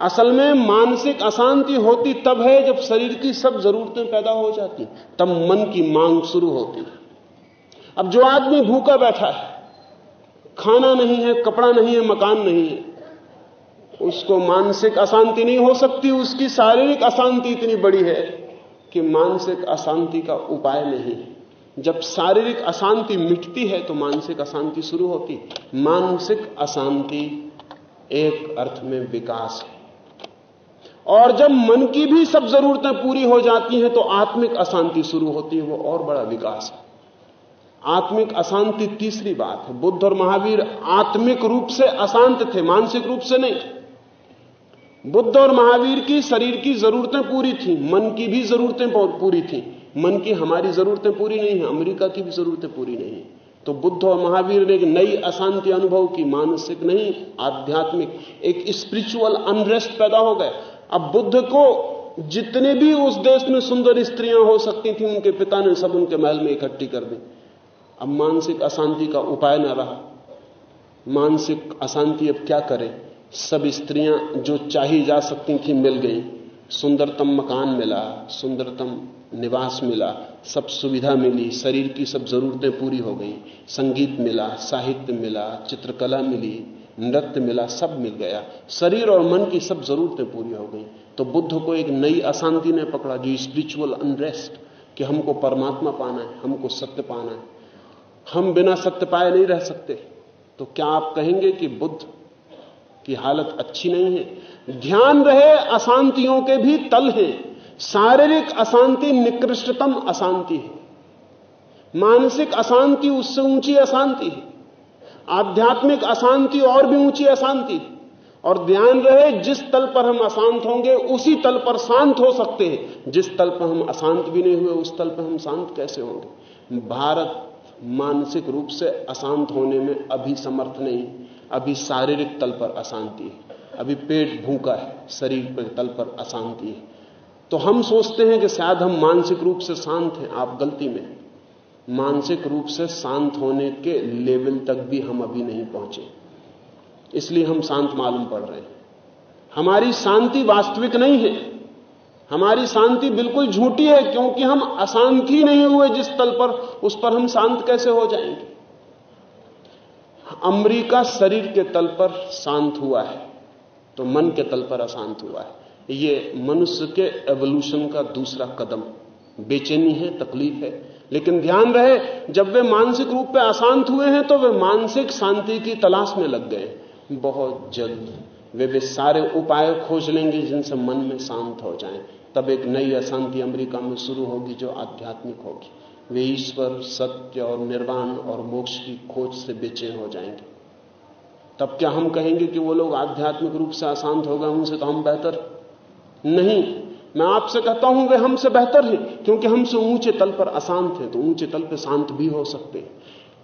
असल में मानसिक अशांति होती तब है जब शरीर की सब जरूरतें पैदा हो जाती, तब मन की मांग शुरू होती। अब जो आदमी भूखा बैठा है, खाना नहीं है, कपड़ा नहीं है, मकान नहीं है उसको मानसिक अशांति नहीं हो सकती, उसकी शारीरिक अशांति इतनी बड़ी है कि मानसिक अशांति का उपाय नहीं है। जब शारीरिक अशांति मिटती है तो मानसिक अशांति शुरू होती मानसिक अशांति एक अर्थ में विकास है। और जब मन की भी सब जरूरतें पूरी हो जाती हैं तो आत्मिक अशांति शुरू होती है, वो और बड़ा विकास है। आत्मिक अशांति तीसरी बात है। बुद्ध और महावीर आत्मिक रूप से अशांत थे, मानसिक रूप से नहीं। बुद्ध और महावीर की शरीर की जरूरतें पूरी थी, मन की भी जरूरतें पूरी थी। मन की हमारी जरूरतें पूरी नहीं है, अमेरिका की भी जरूरतें पूरी नहीं है। तो बुद्ध और महावीर ने एक नई अशांति अनुभव की, मानसिक नहीं, आध्यात्मिक, एक स्पिरिचुअल अनरेस्ट पैदा हो गए। अब बुद्ध को जितने भी उस देश में सुंदर स्त्रियाँ हो सकती थी, उनके पिता ने सब उनके महल में इकट्ठी कर दी। अब मानसिक अशांति का उपाय ना रहा। मानसिक अशांति अब क्या करे? सब स्त्रियाँ जो चाही जा सकती थी मिल गई। सुंदरतम मकान मिला, सुंदरतम निवास मिला, सब सुविधा मिली, शरीर की सब जरूरतें पूरी हो गई। संगीत मिला, साहित्य मिला, चित्रकला मिली, नृत्य मिला, सब मिल गया। शरीर और मन की सब जरूरतें पूरी हो गई। तो बुद्ध को एक नई अशांति ने पकड़ा, जो स्पिरिचुअल अनरेस्ट कि हमको परमात्मा पाना है, हमको सत्य पाना है। हम बिना सत्य पाए नहीं रह सकते। तो क्या आप कहेंगे कि बुद्ध की हालत अच्छी नहीं है। ध्यान रहे, अशांतियों के भी तल हैं। शारीरिक अशांति, निकृष्टतम अशांति है। मानसिक अशांति, उससे ऊँची अशांति है। आध्यात्मिक अशांति, और भी ऊँची अशांति है। और ध्यान रहे, जिस तल पर हम अशांत होंगे, उसी तल पर शांत हो सकते हैं। जिस तल पर हम अशांत भी नहीं हुए, उस तल पर हम शांत कैसे होंगे? भारत मानसिक रूप से अशांत होने में अभी समर्थ नहीं। अभी शारीरिक तल पर अशांति है। अभी पेट भूखा है, शरीर पर तल पर अशांति है। तो हम सोचते हैं कि शायद हम मानसिक रूप से शांत हैं, आप गलती में। मानसिक रूप से शांत होने के लेवल तक भी हम अभी नहीं पहुँचे। इसलिए हम शांत मालूम पड़ रहे हैं। हमारी शांति वास्तविक नहीं है। हमारी शांति बिल्कुल झूठी है, क्योंकि हम अशांत ही नहीं हुए जिस तल पर, उस पर हम शांत कैसे हो जाएँगे? अमरीका शरीर के तल पर शांत हुआ है तो मन के तल पर अशांत हुआ है। ये मनुष्य के एवोल्यूशन का दूसरा कदम। बेचैनी है, तकलीफ़ है, लेकिन ध्यान रहे, जब वे मानसिक रूप पे अशांत हुए हैं तो वे मानसिक शांति की तलाश में लग गए। बहुत जल्द वे वे सारे उपाय खोज लेंगे जिनसे मन में शांत हो जाएँ। तब एक नई अशांति अमेरिका में शुरू होगी, जो आध्यात्मिक होगी। वे ईश्वर, सत्य और निर्वाण और मोक्ष की खोज से बेचैन हो जाएँगे। तब क्या हम कहेंगे कि वो लोग आध्यात्मिक रूप से अशांत हो गए, उनसे तो हम बेहतर नहीं। मैं आपसे कहता हूँ, वे हमसे बेहतर हैं, क्योंकि हमसे ऊँचे तल पर अशांत है तो ऊँचे तल पर शांत भी हो सकते हैं।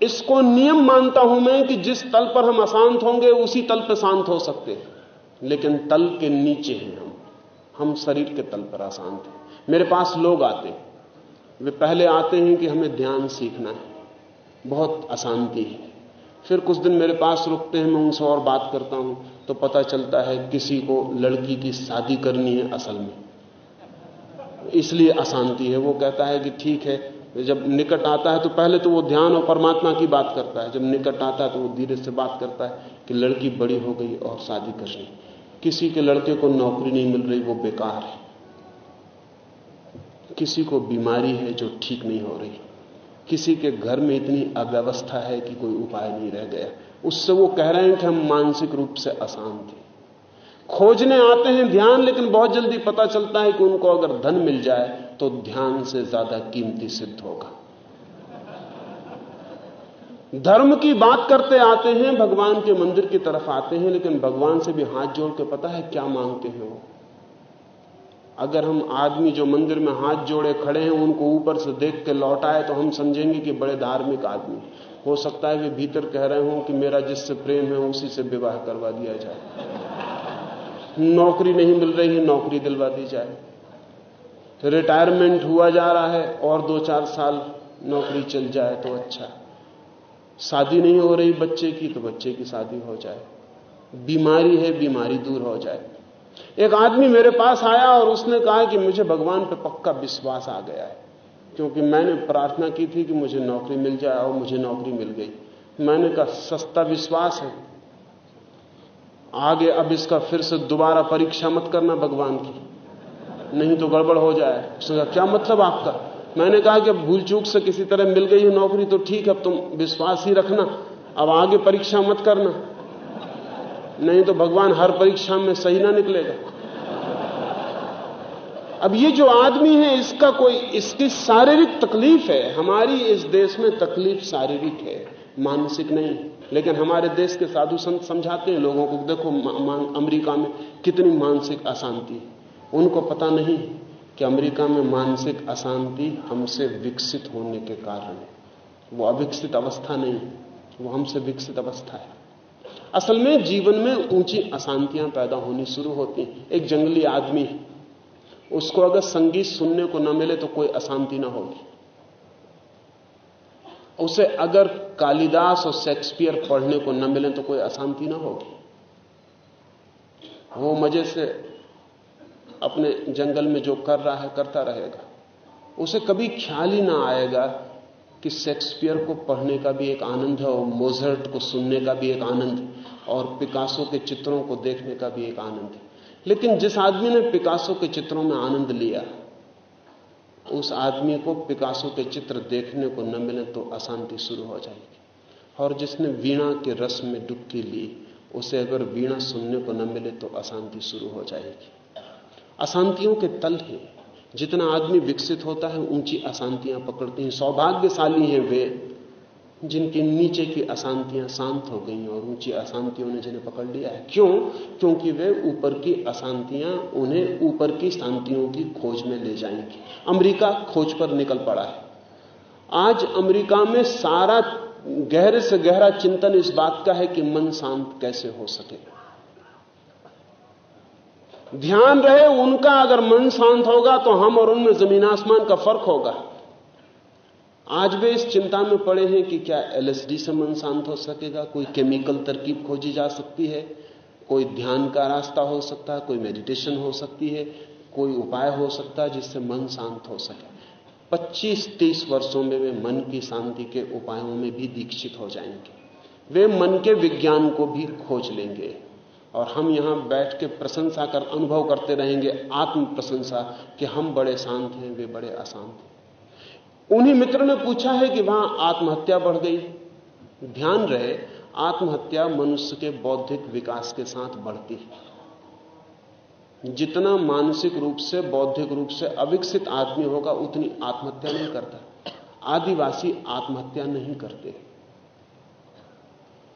इसको नियम मानता हूँ मैं कि जिस तल पर हम अशांत होंगे, उसी तल पर शांत हो सकते हैं। लेकिन तल के नीचे हैं हम। हम शरीर के तल पर अशांत हैं। मेरे पास लोग आते हैं। वे पहले आते हैं कि हमें ध्यान सीखना है। बहुत अशांति है। फिर कुछ दिन मेरे पास रुकते हैं, मैं उनसे और बात करता हूँ तो पता चलता है किसी को लड़की की शादी करनी है असल में। इसलिए अशांति है। वो कहता है कि ठीक है, जब निकट आता है तो पहले तो वो ध्यान और परमात्मा की बात करता है। जब निकट आता है तो वो धीरे से बात करता है कि लड़की बड़ी हो गई और शादी करनी किसी के लड़के को नौकरी नहीं मिल रही, वो बेकार है। किसी को बीमारी है जो ठीक नहीं हो रही। किसी के घर में इतनी अव्यवस्था है कि कोई उपाय नहीं रह गया। उससे वो कह रहे हैं कि हम मानसिक रूप से अशांत हैं। खोजने आते हैं ध्यान, लेकिन बहुत जल्दी पता चलता है कि उनको अगर धन मिल जाए तो ध्यान से ज़्यादा कीमती सिद्ध होगा। धर्म की बात करते आते हैं, भगवान के मंदिर की तरफ़ आते हैं, लेकिन भगवान से भी हाथ जोड़ के पता है क्या मांगते हैं वो। अगर हम आदमी जो मंदिर में हाथ जोड़े खड़े हैं, उनको ऊपर से देख के लौट आए तो हम समझेंगे कि बड़े धार्मिक आदमी। हो सकता है वे भीतर कह रहे हों कि मेरा जिससे प्रेम है, उसी से विवाह करवा दिया जाए। नौकरी नहीं मिल रही है, नौकरी दिलवा दी जाए। रिटायरमेंट हुआ जा रहा है, और दो चार साल नौकरी चल जाए तो अच्छा। शादी नहीं हो रही बच्चे की तो बच्चे की शादी हो जाए। बीमारी है, बीमारी दूर हो जाए। एक आदमी मेरे पास आया और उसने कहा कि मुझे भगवान पे पक्का विश्वास आ गया है, क्योंकि मैंने प्रार्थना की थी कि मुझे नौकरी मिल जाए और मुझे नौकरी मिल गई। मैंने कहा, सस्ता विश्वास है। आगे अब इसका फिर से दोबारा परीक्षा मत करना भगवान की, नहीं तो गड़बड़ हो जाए। उसने कहा, क्या मतलब आपका? मैंने कहा कि अब भूल चूक से किसी तरह मिल गई है नौकरी तो ठीक है, अब तुम विश्वास ही रखना। अब आगे परीक्षा मत करना। नहीं तो भगवान हर परीक्षा में सही ना निकलेगा। अब ये जो आदमी है, इसका कोई, इसकी शारीरिक तकलीफ़ है। हमारी इस देश में तकलीफ़ शारीरिक है, मानसिक नहीं। लेकिन हमारे देश के साधु संत समझाते हैं लोगों को, देखो अमेरिका में कितनी मानसिक अशांति उनको पता नहीं कि अमेरिका में मानसिक अशांति हमसे विकसित होने के कारण है। वो अविकसित अवस्था नहीं वो हमसे विकसित अवस्था है। असल में जीवन में ऊँची अशांतियाँ पैदा होनी शुरू होती हैं। एक जंगली आदमी है। उसको अगर संगीत सुनने को न मिले तो कोई अशांति ना होगी। उसे अगर कालिदास और शेक्सपियर पढ़ने को न मिले तो कोई अशांति ना होगी। वो मज़े से अपने जंगल में जो कर रहा है, करता रहेगा। उसे कभी ख्याल ही ना आएगा कि शेक्सपियर को पढ़ने का भी एक आनंद है और मोजर्ट को सुनने का भी एक आनंद है और पिकासो के चित्रों को देखने का भी एक आनंद है। लेकिन जिस आदमी ने पिकासो के चित्रों में आनंद लिया, उस आदमी को पिकासो के चित्र देखने को न मिले तो अशांति शुरू हो जाएगी। और जिसने वीणा के रस में डुबकी ली, उसे अगर वीणा सुनने को न मिले तो अशांति शुरू हो जाएगी। अशांतियों के तल हैं। जितना आदमी विकसित होता है, ऊँची अशांतियाँ पकड़ती हैं। सौभाग्यशाली हैं वे, जिनके नीचे की अशांतियाँ शांत हो गई और ऊँची अशांतियों ने जिन्हें पकड़ लिया है। क्यों? क्योंकि वे ऊपर की अशांतियाँ उन्हें ऊपर की शांतियों की खोज में ले जाएँगी। अमेरिका खोज पर निकल पड़ा है। आज अमेरिका में सारा गहरे से गहरा चिंतन इस बात का है कि मन शांत कैसे हो सके। ध्यान रहे, उनका अगर मन शांत होगा तो हम और उनमें ज़मीन आसमान का फ़र्क होगा। आज वे इस चिंता में पड़े हैं कि क्या एलएसडी से मन शांत हो सकेगा? कोई केमिकल तरकीब खोजी जा सकती है? कोई ध्यान का रास्ता हो सकता है? कोई मेडिटेशन हो सकती है? कोई उपाय हो सकता है जिससे मन शांत हो सके? 25-30 वर्षों में वे मन की शांति के उपायों में भी दीक्षित हो जाएँगे। वे मन के विज्ञान को भी खोज लेंगे। और हम यहाँ बैठ के प्रशंसा कर अनुभव करते रहेंगे आत्म प्रशंसा कि हम बड़े शांत हैं, वे बड़े अशांत हैं। उन्हीं मित्र ने पूछा है कि वहाँ आत्महत्या बढ़ गई। ध्यान रहे, आत्महत्या मनुष्य के बौद्धिक विकास के साथ बढ़ती है। जितना मानसिक रूप से, बौद्धिक रूप से अविकसित आदमी होगा, उतनी आत्महत्या नहीं करता। आदिवासी आत्महत्या नहीं करते।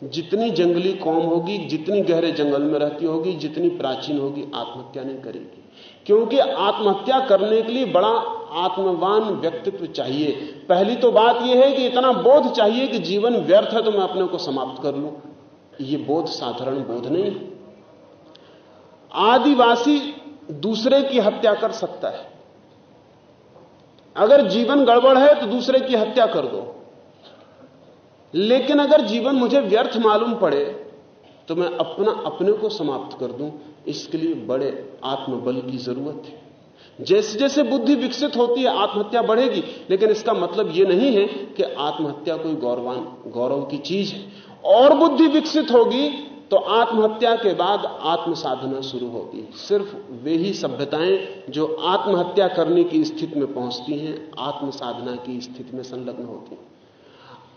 जितनी जंगली कौम होगी, जितनी गहरे जंगल में रहती होगी, जितनी प्राचीन होगी, आत्महत्या नहीं करेगी। क्योंकि आत्महत्या करने के लिए बड़ा आत्मवान व्यक्तित्व चाहिए। पहली तो बात यह है कि इतना बोध चाहिए कि जीवन व्यर्थ है तो मैं अपने को समाप्त कर लूँ। यह बोध साधारण बोध नहीं आदिवासी दूसरे की हत्या कर सकता है। अगर जीवन गड़बड़ है तो दूसरे की हत्या कर दो। लेकिन अगर जीवन मुझे व्यर्थ मालूम पड़े तो मैं अपना अपने को समाप्त कर दूँ। इसके लिए बड़े आत्मबल की ज़रूरत है। जैसे जैसे बुद्धि विकसित होती है, आत्महत्या बढ़ेगी। लेकिन इसका मतलब यह नहीं है कि आत्महत्या कोई गौरवान, गौरव की चीज़ है। और बुद्धि विकसित होगी तो आत्महत्या के बाद आत्म साधना शुरू होगी। सिर्फ़ वे ही सभ्यताएँ जो आत्महत्या करने की स्थिति में पहुँचती हैं आत्म साधना की स्थिति में संलग्न होती हैं।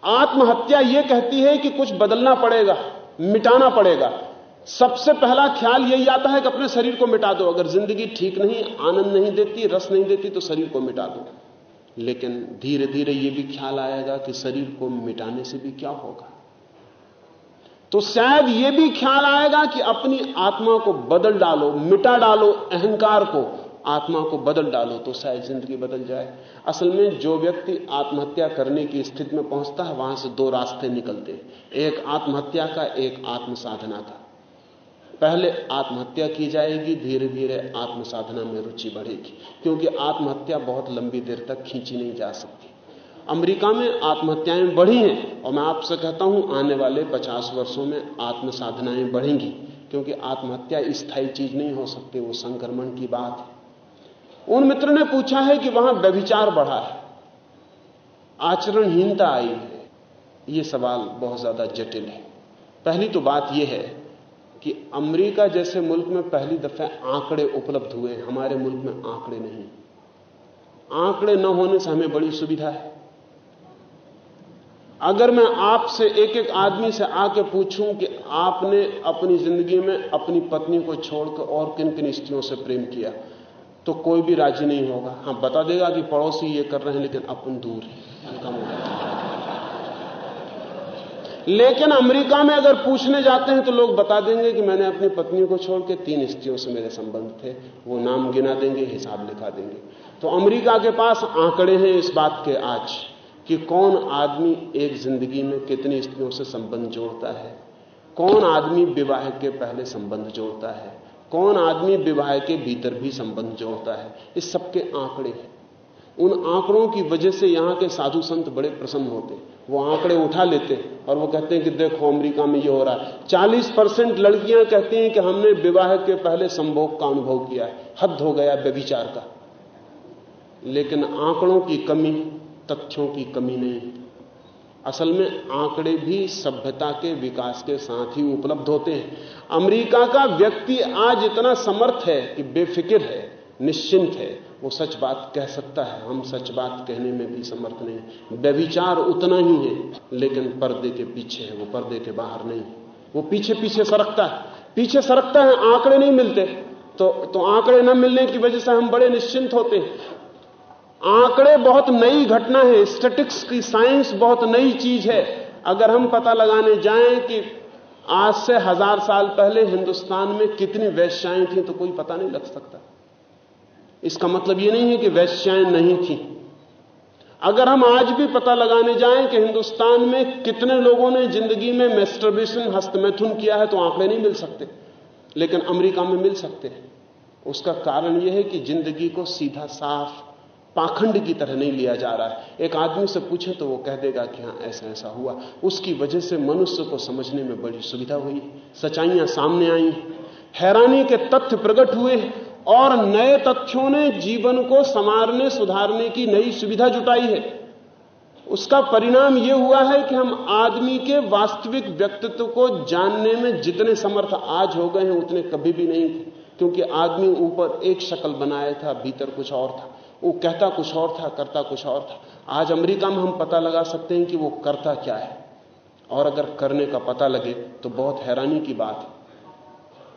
आत्महत्या यह कहती है कि कुछ बदलना पड़ेगा, मिटाना पड़ेगा। सबसे पहला ख्याल यही आता है कि अपने शरीर को मिटा दो। अगर ज़िंदगी ठीक नहीं, आनंद नहीं देती, रस नहीं देती तो शरीर को मिटा दो। लेकिन धीरे धीरे यह भी ख्याल आएगा कि शरीर को मिटाने से भी क्या होगा? तो शायद यह भी ख्याल आएगा कि अपनी आत्मा को बदल डालो, मिटा डालो, अहंकार को। आत्मा को बदल डालो तो शायद ज़िंदगी बदल जाए। असल में जो व्यक्ति आत्महत्या करने की स्थिति में पहुँचता है, वहाँ से दो रास्ते निकलते एक आत्महत्या का, एक आत्म साधना का। पहले आत्महत्या की जाएगी धीरे धीरे आत्म साधना में रुचि बढ़ेगी, क्योंकि आत्महत्या बहुत लंबी देर तक खींची नहीं जा सकती। अमेरिका में आत्महत्याएँ बढ़ी हैं, और मैं आपसे कहता हूँ, आने वाले 50 वर्षों में आत्म साधनाएँ बढ़ेंगी, क्योंकि आत्महत्या स्थायी चीज़ नहीं हो सकती, वो संक्रमण की बात है। उन मित्र ने पूछा है कि वहाँ व्यभिचार बढ़ा है। आचरणहीनता आई है। ये सवाल बहुत ज़्यादा जटिल है। पहली तो बात यह है कि अमेरिका जैसे मुल्क में पहली दफे आंकड़े उपलब्ध हुए हमारे मुल्क में आंकड़े नहीं। आंकड़े न होने से हमें बड़ी सुविधा है। अगर मैं आपसे एक एक आदमी से आके पूछूँ कि आपने अपनी ज़िंदगी में अपनी पत्नी को छोड़कर और किन किन स्त्रियों से प्रेम किया तो कोई भी राज़ी नहीं होगा। हाँ, बता देगा कि पड़ोसी ये कर रहे हैं, लेकिन अपन दूर है। लेकिन अमेरिका में अगर पूछने जाते हैं तो लोग बता देंगे कि मैंने अपनी पत्नी को छोड़ के तीन स्त्रियों से मेरे संबंध थे। वो नाम गिना देंगे, हिसाब लिखा देंगे। तो अमेरिका के पास आंकड़े हैं इस बात के आज, कि कौन आदमी एक ज़िंदगी में कितनी स्त्रियों से संबंध जोड़ता है? कौन आदमी विवाह के पहले संबंध जोड़ता है? कौन आदमी विवाह के भीतर भी संबंध जोड़ता है? इस सबके आंकड़े हैं। उन आंकड़ों की वजह से यहाँ के साधु संत बड़े प्रसन्न होते वो आंकड़े उठा लेते और वो कहते हैं कि देखो, अमेरिका में ये हो रहा है। 40 परसेंट लड़कियाँ कहती हैं कि हमने विवाह के पहले संभोग का अनुभव किया है। हद हो गया व्यभिचार का। लेकिन आंकड़ों की कमी, तथ्यों की कमी नहीं असल में आंकड़े भी सभ्यता के विकास के साथ ही उपलब्ध होते हैं। अमेरिका का व्यक्ति आज इतना समर्थ है कि बेफिक्र है, निश्चिंत है। वो सच बात कह सकता है, हम सच बात कहने में भी समर्थ नहीं व्यविचार उतना ही है, लेकिन पर्दे के पीछे है, वो पर्दे के बाहर नहीं। वो पीछे पीछे सरकता है। पीछे सरकता है, आंकड़े नहीं मिलते। तो तो आंकड़े न मिलने की वजह से हम बड़े निश्चिंत होते हैं। आंकड़े बहुत नई घटना है स्टेटिक्स की साइंस बहुत नई चीज़ है। अगर हम पता लगाने जाएँ कि आज से हज़ार साल पहले हिंदुस्तान में कितनी वैश्याएँ थी तो कोई पता नहीं लग सकता। इसका मतलब यह नहीं है कि वैश्याएँ नहीं थी। अगर हम आज भी पता लगाने जाएँ कि हिंदुस्तान में कितने लोगों ने ज़िंदगी में मेस्टरबेशन हस्तमैथुन किया है तो आंकड़े नहीं मिल सकते। लेकिन अमेरिका में मिल सकते हैं। उसका कारण यह है कि ज़िंदगी को सीधा साफ़ पाखंड की तरह नहीं लिया जा रहा है। एक आदमी से पूछे तो वो कह देगा कि हाँ ऐसा ऐसा हुआ। उसकी वजह से मनुष्य को समझने में बड़ी सुविधा हुई। सच्चाइयाँ सामने आई। हैरानी के तथ्य प्रकट हुए और नए तथ्यों ने जीवन को संवारने, सुधारने की नई सुविधा जुटाई है। उसका परिणाम यह हुआ है कि हम आदमी के वास्तविक व्यक्तित्व को जानने में जितने समर्थ आज हो गए हैं, उतने कभी भी नहीं क्योंकि आदमी ऊपर एक शक्ल बनाया था, भीतर कुछ और था। वो कहता कुछ और था, करता कुछ और था। आज अमेरिका में हम पता लगा सकते हैं कि वो करता क्या है। और अगर करने का पता लगे तो बहुत हैरानी की बात है।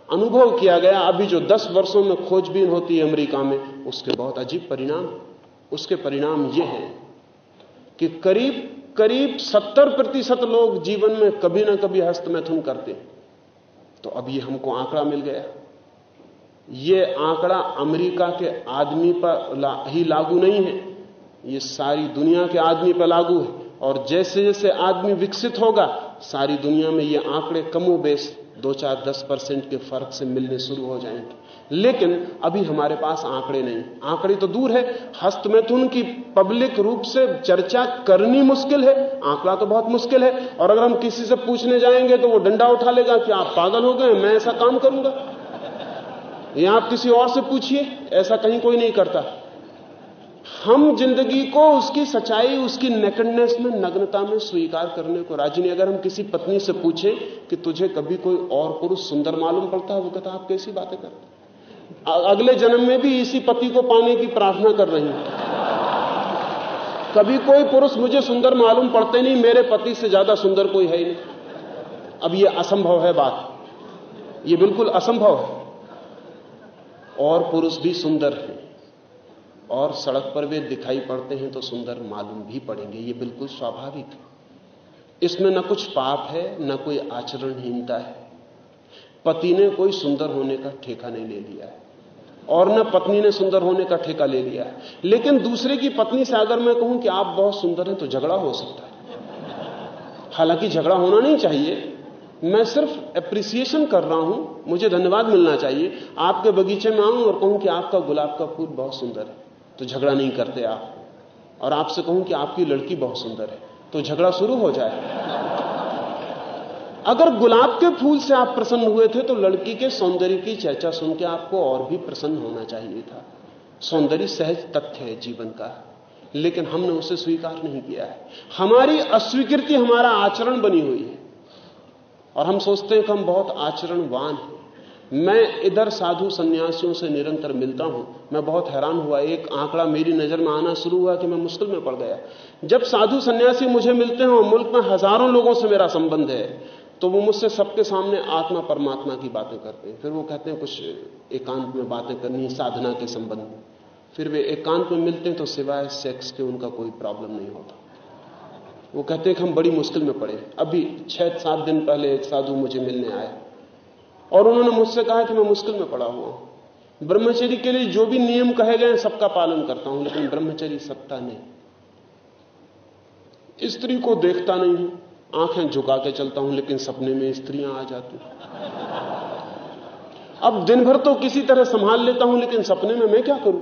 अनुभव किया गया, अभी जो 10 वर्षों में खोजबीन होती है अमेरिका में, उसके बहुत अजीब परिणाम उसके परिणाम ये हैं कि करीब करीब 70 प्रतिशत लोग जीवन में कभी ना कभी हस्तमैथुन करते तो अब ये हमको आंकड़ा मिल गया। ये आंकड़ा अमेरिका के आदमी पर ला, ही लागू नहीं है। ये सारी दुनिया के आदमी पर लागू है। और जैसे जैसे आदमी विकसित होगा सारी दुनिया में ये आंकड़े कमो बेस दो चार दस परसेंट के फ़र्क से मिलने शुरू हो जाएँगे। लेकिन अभी हमारे पास आंकड़े नहीं। आंकड़े तो दूर है। हस्तमैथुन की पब्लिक रूप से चर्चा करनी मुश्किल है। आंकड़ा तो बहुत मुश्किल है। और अगर हम किसी से पूछने जाएँगे तो वो डंडा उठा लेगा कि आप पागल हो गए मैं ऐसा काम करूँगा। या आप किसी और से पूछिए, ऐसा कहीं कोई नहीं करता। हम ज़िंदगी को उसकी सच्चाई, उसकी नेकड़नेस में, नग्नता में स्वीकार करने को राज़ी नहीं। अगर हम किसी पत्नी से पूछें कि तुझे कभी कोई और पुरुष सुंदर मालूम पड़ता है, वो कहता आप कैसी बातें करते अगले जन्म में भी इसी पति को पाने की प्रार्थना कर रही हूँ। कभी कोई पुरुष मुझे सुंदर मालूम पड़ते नहीं, मेरे पति से ज़्यादा सुंदर कोई है ही नहीं। अब यह असंभव है बात। यह बिल्कुल असंभव है। और पुरुष भी सुंदर हैं। और सड़क पर वे दिखाई पड़ते हैं तो सुंदर मालूम भी पड़ेंगे, ये बिल्कुल स्वाभाविक है। इसमें न कुछ पाप है, न कोई आचरणहीनता है। पति ने कोई सुंदर होने का ठेका नहीं ले लिया है। और न पत्नी ने सुंदर होने का ठेका ले लिया है। लेकिन दूसरे की पत्नी से अगर मैं कहूँ कि आप बहुत सुंदर हैं तो झगड़ा हो सकता है। हालाँकि झगड़ा होना नहीं चाहिए। मैं सिर्फ़ अप्रिसिएशन कर रहा हूँ, मुझे धन्यवाद मिलना चाहिए। आपके बगीचे में आऊँ और कहूँ कि आपका गुलाब का फूल बहुत सुंदर है तो झगड़ा नहीं करते आप। और आपसे कहूँ कि आपकी लड़की बहुत सुंदर है तो झगड़ा शुरू हो जाए। अगर गुलाब के फूल से आप प्रसन्न हुए थे तो लड़की के सौंदर्य की चर्चा सुन के आपको और भी प्रसन्न होना चाहिए था। सौंदर्य सहज तथ्य है जीवन का, लेकिन हमने उसे स्वीकार नहीं किया है। हमारी अस्वीकृति, हमारा आचरण बनी हुई है। और हम सोचते हैं कि हम बहुत आचरणवान हैं। मैं इधर साधु सन्यासियों से निरंतर मिलता हूँ। मैं बहुत हैरान हुआ। एक आंकड़ा मेरी नज़र में आना शुरू हुआ कि मैं मुश्किल में पड़ गया। जब साधु सन्यासी मुझे मिलते हैं और मुल्क में हज़ारों लोगों से मेरा संबंध है तो वो मुझसे सबके सामने आत्मा परमात्मा की बातें करते हैं। फिर वो कहते हैं, कुछ एकांत में बातें करनी साधना के संबंध में। फिर वे एकांत में मिलते हैं तो सिवाय सेक्स के उनका कोई प्रॉब्लम नहीं होता। वो कहते हैं कि हम बड़ी मुश्किल में पड़े अभी छह, सात दिन पहले एक साधु मुझे मिलने आए। और उन्होंने मुझसे कहा कि मैं मुश्किल में पड़ा हुआ हूँ। ब्रह्मचर्य के लिए जो भी नियम कहे गए हैं, सबका पालन करता हूँ, लेकिन ब्रह्मचर्य सत्ता नहीं। स्त्री को देखता नहीं हूँ, आँखें झुका के चलता हूँ, लेकिन सपने में स्त्रियाँ आ जाती अब दिन भर तो किसी तरह संभाल लेता हूँ, लेकिन सपने में मैं क्या करूँ?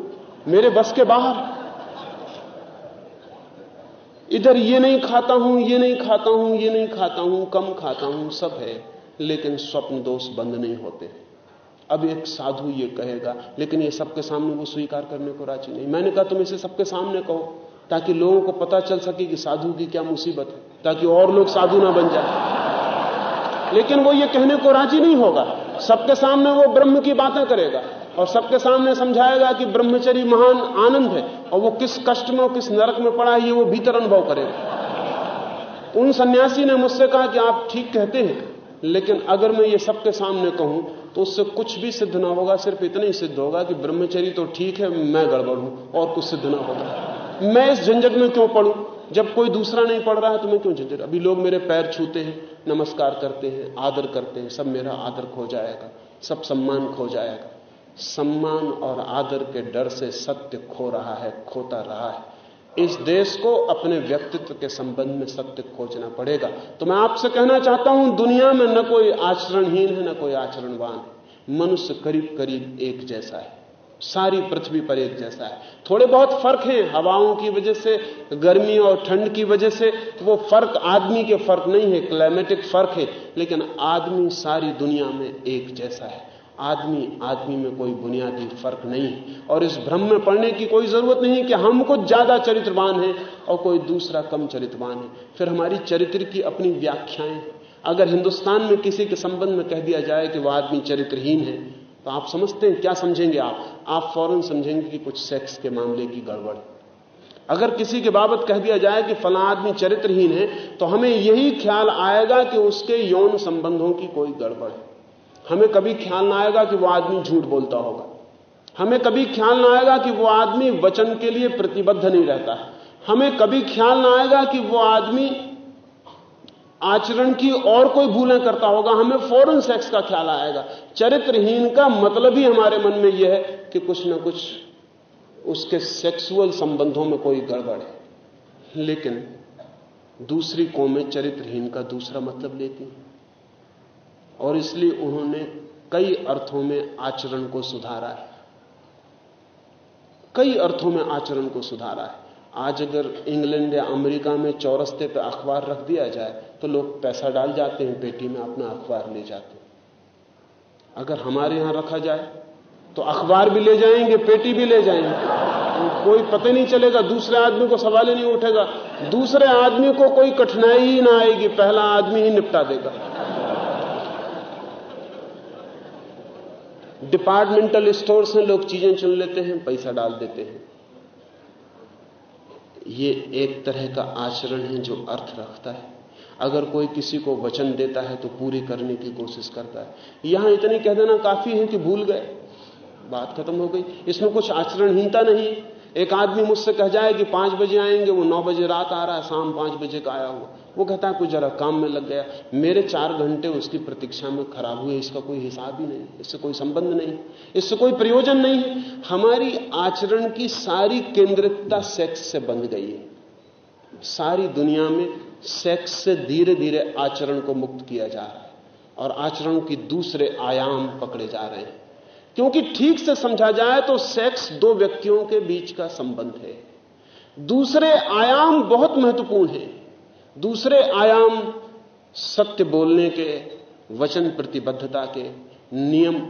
मेरे बस के बाहर। इधर ये नहीं खाता हूँ, ये नहीं खाता हूँ, ये नहीं खाता हूँ, कम खाता हूँ, सब है, लेकिन स्वप्न दोष बंद नहीं होते अब एक साधु ये कहेगा, लेकिन ये सबके सामने वो स्वीकार करने को राज़ी नहीं। मैंने कहा, तुम इसे सबके सामने कहो, ताकि लोगों को पता चल सके कि साधु की क्या मुसीबत है, ताकि और लोग साधु ना बन जाए। लेकिन वो ये कहने को राज़ी नहीं होगा। सबके सामने वो ब्रह्म की बातें करेगा। और सबके सामने समझाएगा कि ब्रह्मचरी महान आनंद है, और वो किस कष्ट में किस नरक में पड़ा है, ये वो भीतर अनुभव करेगा। उन सन्यासी ने मुझसे कहा कि आप ठीक कहते हैं, लेकिन अगर मैं ये सबके सामने कहूँ तो उससे कुछ भी सिद्ध ना होगा, सिर्फ़ इतना ही सिद्ध होगा कि ब्रह्मचरी तो ठीक है, मैं गड़बड़ हूँ, और कुछ सिद्ध ना होगा। मैं इस झंझट में क्यों पढ़ूं जब कोई दूसरा नहीं पढ़ रहा है तो मैं क्यों झंझट? अभी लोग मेरे पैर छूते हैं, नमस्कार करते हैं, आदर करते हैं, सब मेरा आदर खो जाएगा, सब सम्मान खो जाएगा। सम्मान और आदर के डर से सत्य खो रहा है, खोता रहा है। इस देश को अपने व्यक्तित्व के संबंध में सत्य खोजना पड़ेगा। तो मैं आपसे कहना चाहता हूँ, दुनिया में न कोई आचरणहीन है, न कोई आचरणवान है। मनुष्य करीब करीब एक जैसा है। सारी पृथ्वी पर एक जैसा है। थोड़े बहुत फ़र्क हैं, हवाओं की वजह से, गर्मी और ठंड की वजह से वो फ़र्क, आदमी के फ़र्क नहीं है, क्लाइमेटिक फ़र्क है, लेकिन आदमी सारी दुनिया में एक जैसा है। आदमी आदमी में कोई बुनियादी फ़र्क नहीं। है और इस भ्रम में पड़ने की कोई ज़रूरत नहीं कि हम कुछ ज़्यादा चरित्रवान हैं और कोई दूसरा कम चरित्रवान है। फिर हमारी चरित्र की अपनी व्याख्याएँ। अगर हिंदुस्तान में किसी के संबंध में कह दिया जाए कि वह आदमी चरित्रहीन है तो आप समझते हैं, क्या समझेंगे आप? आप फ़ौरन समझेंगे कि कुछ सेक्स के मामले की गड़बड़। अगर किसी के बाबत कह दिया जाए कि फला आदमी चरित्रहीन है तो हमें यही ख्याल आएगा कि उसके यौन संबंधों की कोई गड़बड़ है। हमें कभी ख्याल ना आएगा कि वो आदमी झूठ बोलता होगा। हमें कभी ख्याल ना आएगा कि वो आदमी वचन के लिए प्रतिबद्ध नहीं रहता। हमें कभी ख्याल ना आएगा कि वो आदमी आचरण की और कोई भूलें करता होगा। हमें फ़ौरन सेक्स का ख्याल आएगा। चरित्रहीन का मतलब ही हमारे मन में यह है कि कुछ ना कुछ उसके सेक्सुअल संबंधों में कोई गड़बड़ है। लेकिन दूसरी कौमें चरित्रहीन का दूसरा मतलब लेती हैं। और इसलिए उन्होंने कई अर्थों में आचरण को सुधारा है। कई अर्थों में आचरण को सुधारा है। आज अगर इंग्लैंड या अमेरिका में चौरस्ते पर अखबार रख दिया जाए तो लोग पैसा डाल जाते हैं, पेटी में अपना अखबार ले जाते हैं। अगर हमारे यहाँ रखा जाए तो अखबार भी ले जाएँगे, पेटी भी ले जाएँगे। तो कोई पता नहीं चलेगा, दूसरे आदमी को सवाल ही नहीं उठेगा। दूसरे आदमी को कोई कठिनाई ही ना आएगी, पहला आदमी ही निपटा देगा। डिपार्टमेंटल स्टोर से लोग चीज़ें चुन लेते हैं, पैसा डाल देते हैं। ये एक तरह का आचरण है जो अर्थ रखता है। अगर कोई किसी को वचन देता है तो पूरी करने की कोशिश करता है। यहाँ इतनी कह देना काफ़ी है कि भूल गए। बात खत्म हो गई। इसमें कुछ आचरणहीनता नहीं एक आदमी मुझसे कह जाए कि पाँच बजे आएँगे, वो नौ बजे रात आ रहा है, शाम पाँच बजे का आया हुआ। वो कहता है, कुछ जरा काम में लग गया। मेरे चार घंटे उसकी प्रतीक्षा में खराब हुए, इसका कोई हिसाब ही नहीं, इससे कोई संबंध नहीं, इससे कोई प्रयोजन नहीं है। हमारी आचरण की सारी केंद्रितता सेक्स से बंध गई है। सारी दुनिया में सेक्स से धीरे धीरे आचरण को मुक्त किया जा रहा है और आचरण की दूसरे आयाम पकड़े जा रहे हैं। क्योंकि ठीक से समझा जाए तो सेक्स दो व्यक्तियों के बीच का संबंध है। दूसरे आयाम बहुत महत्वपूर्ण है। दूसरे आयाम सत्य बोलने के, वचन प्रतिबद्धता के, नियम,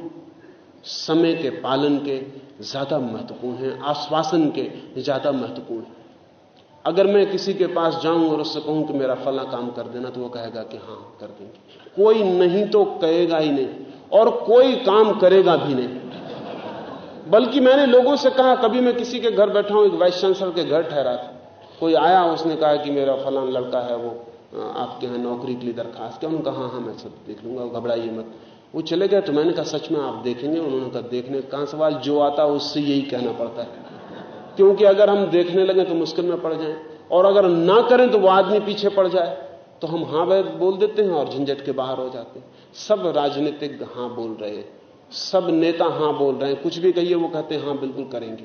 समय के पालन के ज़्यादा महत्वपूर्ण है, आश्वासन के ज़्यादा महत्वपूर्ण है। अगर मैं किसी के पास जाऊँ और उससे कहूँ कि मेरा फला काम कर देना तो वो कहेगा कि हाँ, कर देंगे। कोई नहीं तो कहेगा ही नहीं। और कोई काम करेगा भी नहीं। बल्कि मैंने लोगों से कहा, कभी मैं किसी के घर बैठा हूँ, एक वाइस चांसलर के घर ठहरा था। कोई आया, उसने कहा कि मेरा फलान लड़का है, वो आपके यहाँ नौकरी के लिए दरखास्त क्या। उन्होंने कहा हाँ मैं सब देख लूँगा, घबराइए मत। वो चले गए तो मैंने कहा, सच में आप देखेंगे? उन्होंने कहा, देखने, कहाँ सवाल? जो आता है, उससे यही कहना पड़ता है। क्योंकि अगर हम देखने लगे तो मुश्किल में पड़ जाए। और अगर ना करें तो वो आदमी पीछे पड़ जाए। तो हम हाँ वह बोल देते हैं और झंझट के बाहर हो जाते हैं। सब राजनीतिक हाँ बोल रहे हैं। सब नेता हाँ बोल रहे हैं। कुछ भी कहिए वो कहते हैं, हाँ, बिल्कुल करेंगे।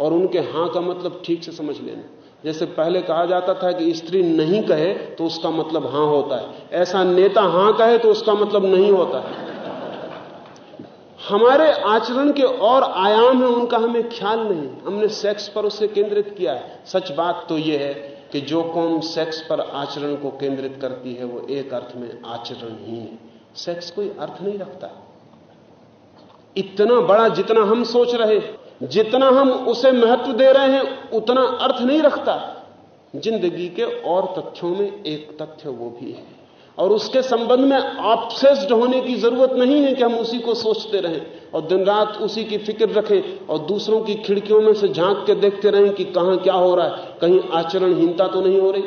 और उनके हाँ का मतलब ठीक से समझ लेना। जैसे पहले कहा जाता था कि स्त्री नहीं कहे तो उसका मतलब हाँ होता है। ऐसा नेता हाँ कहे तो उसका मतलब नहीं होता है। हमारे आचरण के और आयाम हैं, उनका हमें ख्याल नहीं। हमने सेक्स पर उसे केंद्रित किया है। सच बात तो यह है कि जो कौम सेक्स पर आचरण को केंद्रित करती है, वो एक अर्थ में आचरण ही है। सेक्स कोई अर्थ नहीं रखता। इतना बड़ा जितना हम सोच रहे जितना हम उसे महत्व दे रहे हैं, उतना अर्थ नहीं रखता। ज़िंदगी के और तथ्यों में एक तथ्य वो भी है। और उसके संबंध में ऑब्सेस्ड होने की ज़रूरत नहीं है कि हम उसी को सोचते रहें। और दिन रात उसी की फ़िक्र रखें और दूसरों की खिड़कियों में से झाँक के देखते रहें कि कहाँ क्या हो रहा है। कहीं आचरणहीनता तो नहीं हो रही।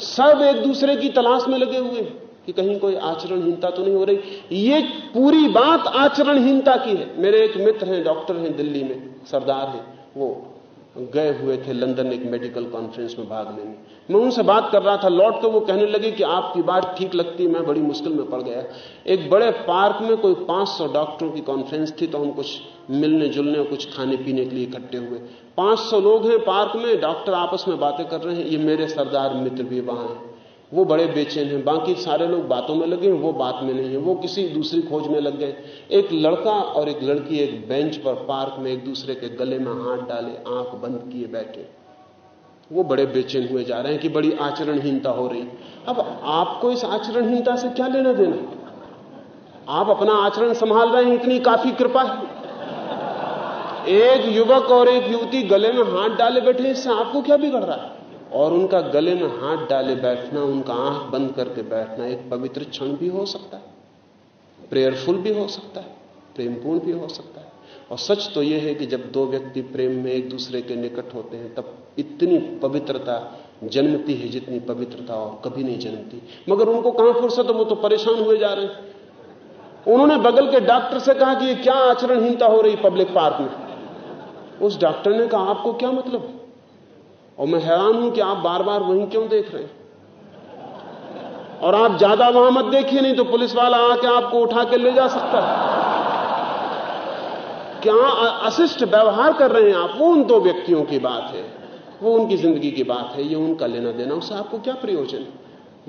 सब एक दूसरे की तलाश में लगे हुए कि कहीं कोई आचरणहीनता तो नहीं हो रही। ये पूरी बात आचरणहीनता की है। मेरे एक मित्र हैं, डॉक्टर हैं दिल्ली में, सरदार हैं, वो गए हुए थे लंदन एक मेडिकल कॉन्फ्रेंस में भाग लेने। मैं उनसे बात कर रहा था लौट तो वो कहने लगे कि आपकी बात ठीक लगती मैं बड़ी मुश्किल में पड़ गया। एक बड़े पार्क में कोई 500 डॉक्टरों की कॉन्फ्रेंस थी तो हम कुछ मिलने जुलने कुछ खाने पीने के लिए इकट्ठे हुए। 500 लोग हैं पार्क में, डॉक्टर आपस में बातें कर रहे हैं, ये मेरे सरदार मित्र भी वहाँ हैं। वो बड़े बेचैन हैं। बाकी सारे लोग बातों में लगे हैं, वो बात में नहीं है। वो किसी दूसरी खोज में लग गए। एक लड़का और एक लड़की एक बेंच पर पार्क में एक दूसरे के गले में हाथ डाले, आँख बंद किए बैठे। वो बड़े बेचैन हुए जा रहे हैं कि बड़ी आचरणहीनता हो रही। अब आपको इस आचरणहीनता से क्या लेना देना? आप अपना आचरण संभाल रहे हैं, इतनी काफ़ी कृपा है। एक युवक और एक युवती गले में हाथ डाले बैठे इससे आपको क्या बिगड़ रहा है? और उनका गले में हाथ डाले बैठना, उनका आँख बंद करके बैठना, एक पवित्र क्षण भी हो सकता है। प्रेयरफुल भी हो सकता है, प्रेमपूर्ण भी हो सकता है। और सच तो यह है कि जब दो व्यक्ति प्रेम में एक दूसरे के निकट होते हैं, तब इतनी पवित्रता जन्मती है जितनी पवित्रता और कभी नहीं जन्मती। मगर उनको कहाँ फुर्सत वो तो परेशान हुए जा रहे हैं। उन्होंने बगल के डॉक्टर से कहा कि ये क्या आचरणहीनता हो रही पब्लिक पार्क में। उस डॉक्टर ने कहा, आपको क्या मतलब? और मैं हैरान हूँ कि आप बार बार वहीं क्यों देख रहे हैं? और आप ज़्यादा वहाँ मत देखिए, नहीं तो पुलिस वाला आके आपको उठा के ले जा सकता है। क्या अशिष्ट व्यवहार कर रहे हैं आप? वो उन दो व्यक्तियों की बात है। वो उनकी ज़िंदगी की बात है, ये उनका लेना देना, उससे आपको क्या प्रयोजन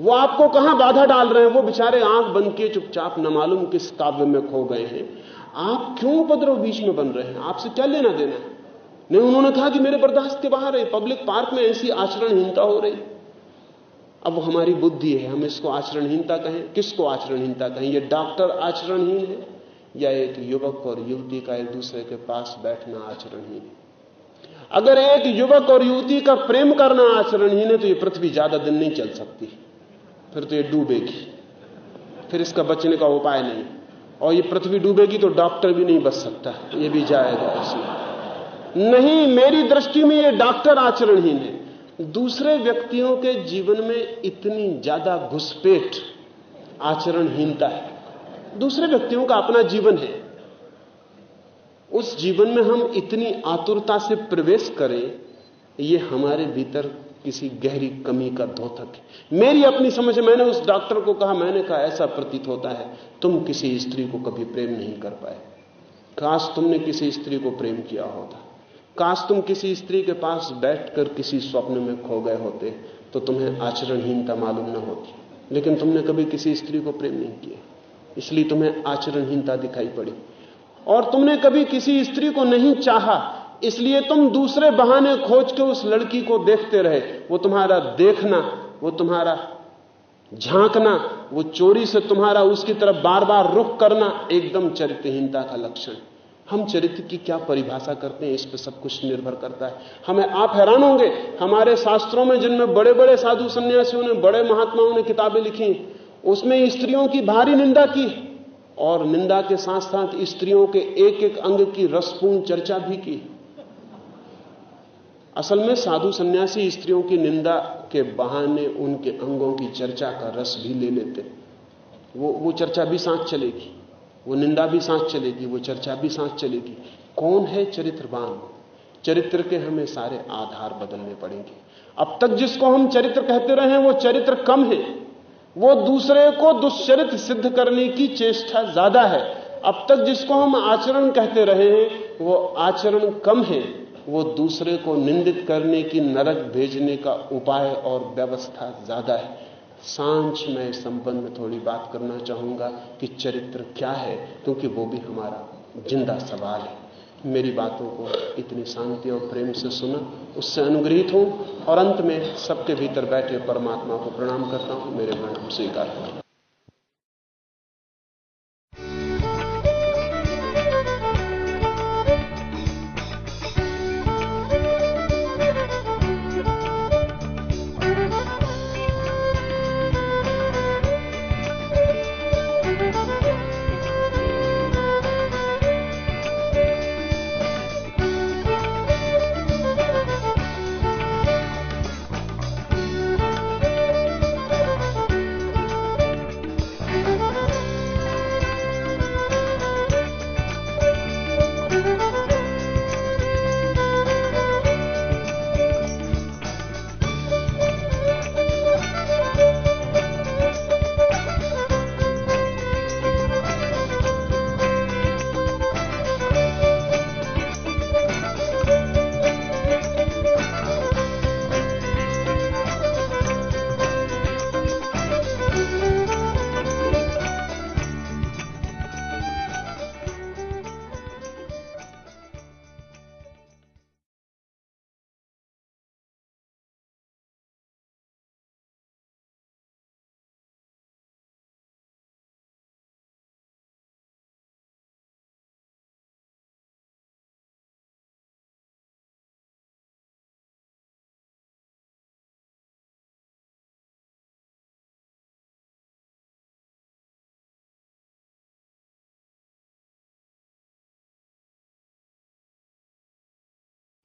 वो आपको कहाँ बाधा डाल रहे हैं? वो बेचारे आँख बंद किए, चुपचाप न मालूम किस काव्य में खो गए हैं। आप क्यों उपद्रव बीच में बन रहे हैं? आपसे क्या लेना देना है? नहीं, उन्होंने कहा कि मेरे बर्दाश्त के बाहर है पब्लिक पार्क में ऐसी आचरणहीनता हो रही। अब वो हमारी बुद्धि है, हम इसको आचरणहीनता कहें। किसको आचरणहीनता कहें? ये डॉक्टर आचरणहीन है, या एक युवक और युवती का एक दूसरे के पास बैठना आचरणहीन है? अगर एक युवक और युवती का प्रेम करना आचरणहीन है तो ये पृथ्वी ज़्यादा दिन नहीं चल सकती। फिर तो ये डूबेगी। फिर इसका बचने का उपाय नहीं। और ये पृथ्वी डूबेगी तो डॉक्टर भी नहीं बच सकता। ये भी जाएगा इसमें नहीं, मेरी दृष्टि में यह डॉक्टर आचरणहीन है। दूसरे व्यक्तियों के जीवन में इतनी ज़्यादा घुसपेट आचरणहीनता है। दूसरे व्यक्तियों का अपना जीवन है। उस जीवन में हम इतनी आतुरता से प्रवेश करें यह हमारे भीतर किसी गहरी कमी का धोतक है। मेरी अपनी समझ मैंने उस डॉक्टर को कहा, मैंने कहा, ऐसा प्रतीत होता है, तुम किसी स्त्री को कभी प्रेम नहीं कर पाए। काश तुमने किसी स्त्री को प्रेम किया होता। काश तुम किसी स्त्री के पास बैठकर किसी स्वप्न में खो गए होते तो तुम्हें आचरणहीनता मालूम न होती। लेकिन तुमने कभी किसी स्त्री को प्रेम नहीं किया। इसलिए तुम्हें आचरणहीनता दिखाई पड़ी। और तुमने कभी किसी स्त्री को नहीं चाहा, इसलिए तुम दूसरे बहाने खोज के उस लड़की को देखते रहे। वो तुम्हारा देखना, वो तुम्हारा झांकना, वो चोरी से तुम्हारा उसकी तरफ़ बार बार रुख करना एकदम चरित्रहीनता का लक्षण। हम चरित्र की क्या परिभाषा करते हैं, इस पर सब कुछ निर्भर करता है। हमें आप हैरान होंगे, हमारे शास्त्रों में जिनमें बड़े बड़े साधु संन्यासियों ने, बड़े महात्माओं ने किताबें लिखी, उसमें स्त्रियों की भारी निंदा की। और निंदा के साथ साथ स्त्रियों के एक एक अंग की रसपूर्ण चर्चा भी की। असल में साधु सन्यासी स्त्रियों की निंदा के बहाने उनके अंगों की चर्चा का रस भी ले लेते वो वो चर्चा भी साथ चलेगी। वो निंदा भी सांस चलेगी, वो चर्चा भी सांस चलेगी। कौन है चरित्रवान? चरित्र के हमें सारे आधार बदलने पड़ेंगे। अब तक जिसको हम चरित्र कहते रहे हैं, वो चरित्र कम है। वो दूसरे को दुष्चरित्र सिद्ध करने की चेष्टा ज़्यादा है। अब तक जिसको हम आचरण कहते रहे हैं, वो आचरण कम है। वो दूसरे को निंदित करने की नरक भेजने का उपाय और व्यवस्था ज़्यादा है। साँझ में संबंध में थोड़ी बात करना चाहूँगा कि चरित्र क्या है, क्योंकि वो भी हमारा ज़िंदा सवाल है। मेरी बातों को इतनी शांति और प्रेम से सुना, उससे अनुग्रहित हूँ और अंत में सबके भीतर बैठे परमात्मा को प्रणाम करता हूँ। मेरे प्रणाम स्वीकार करें।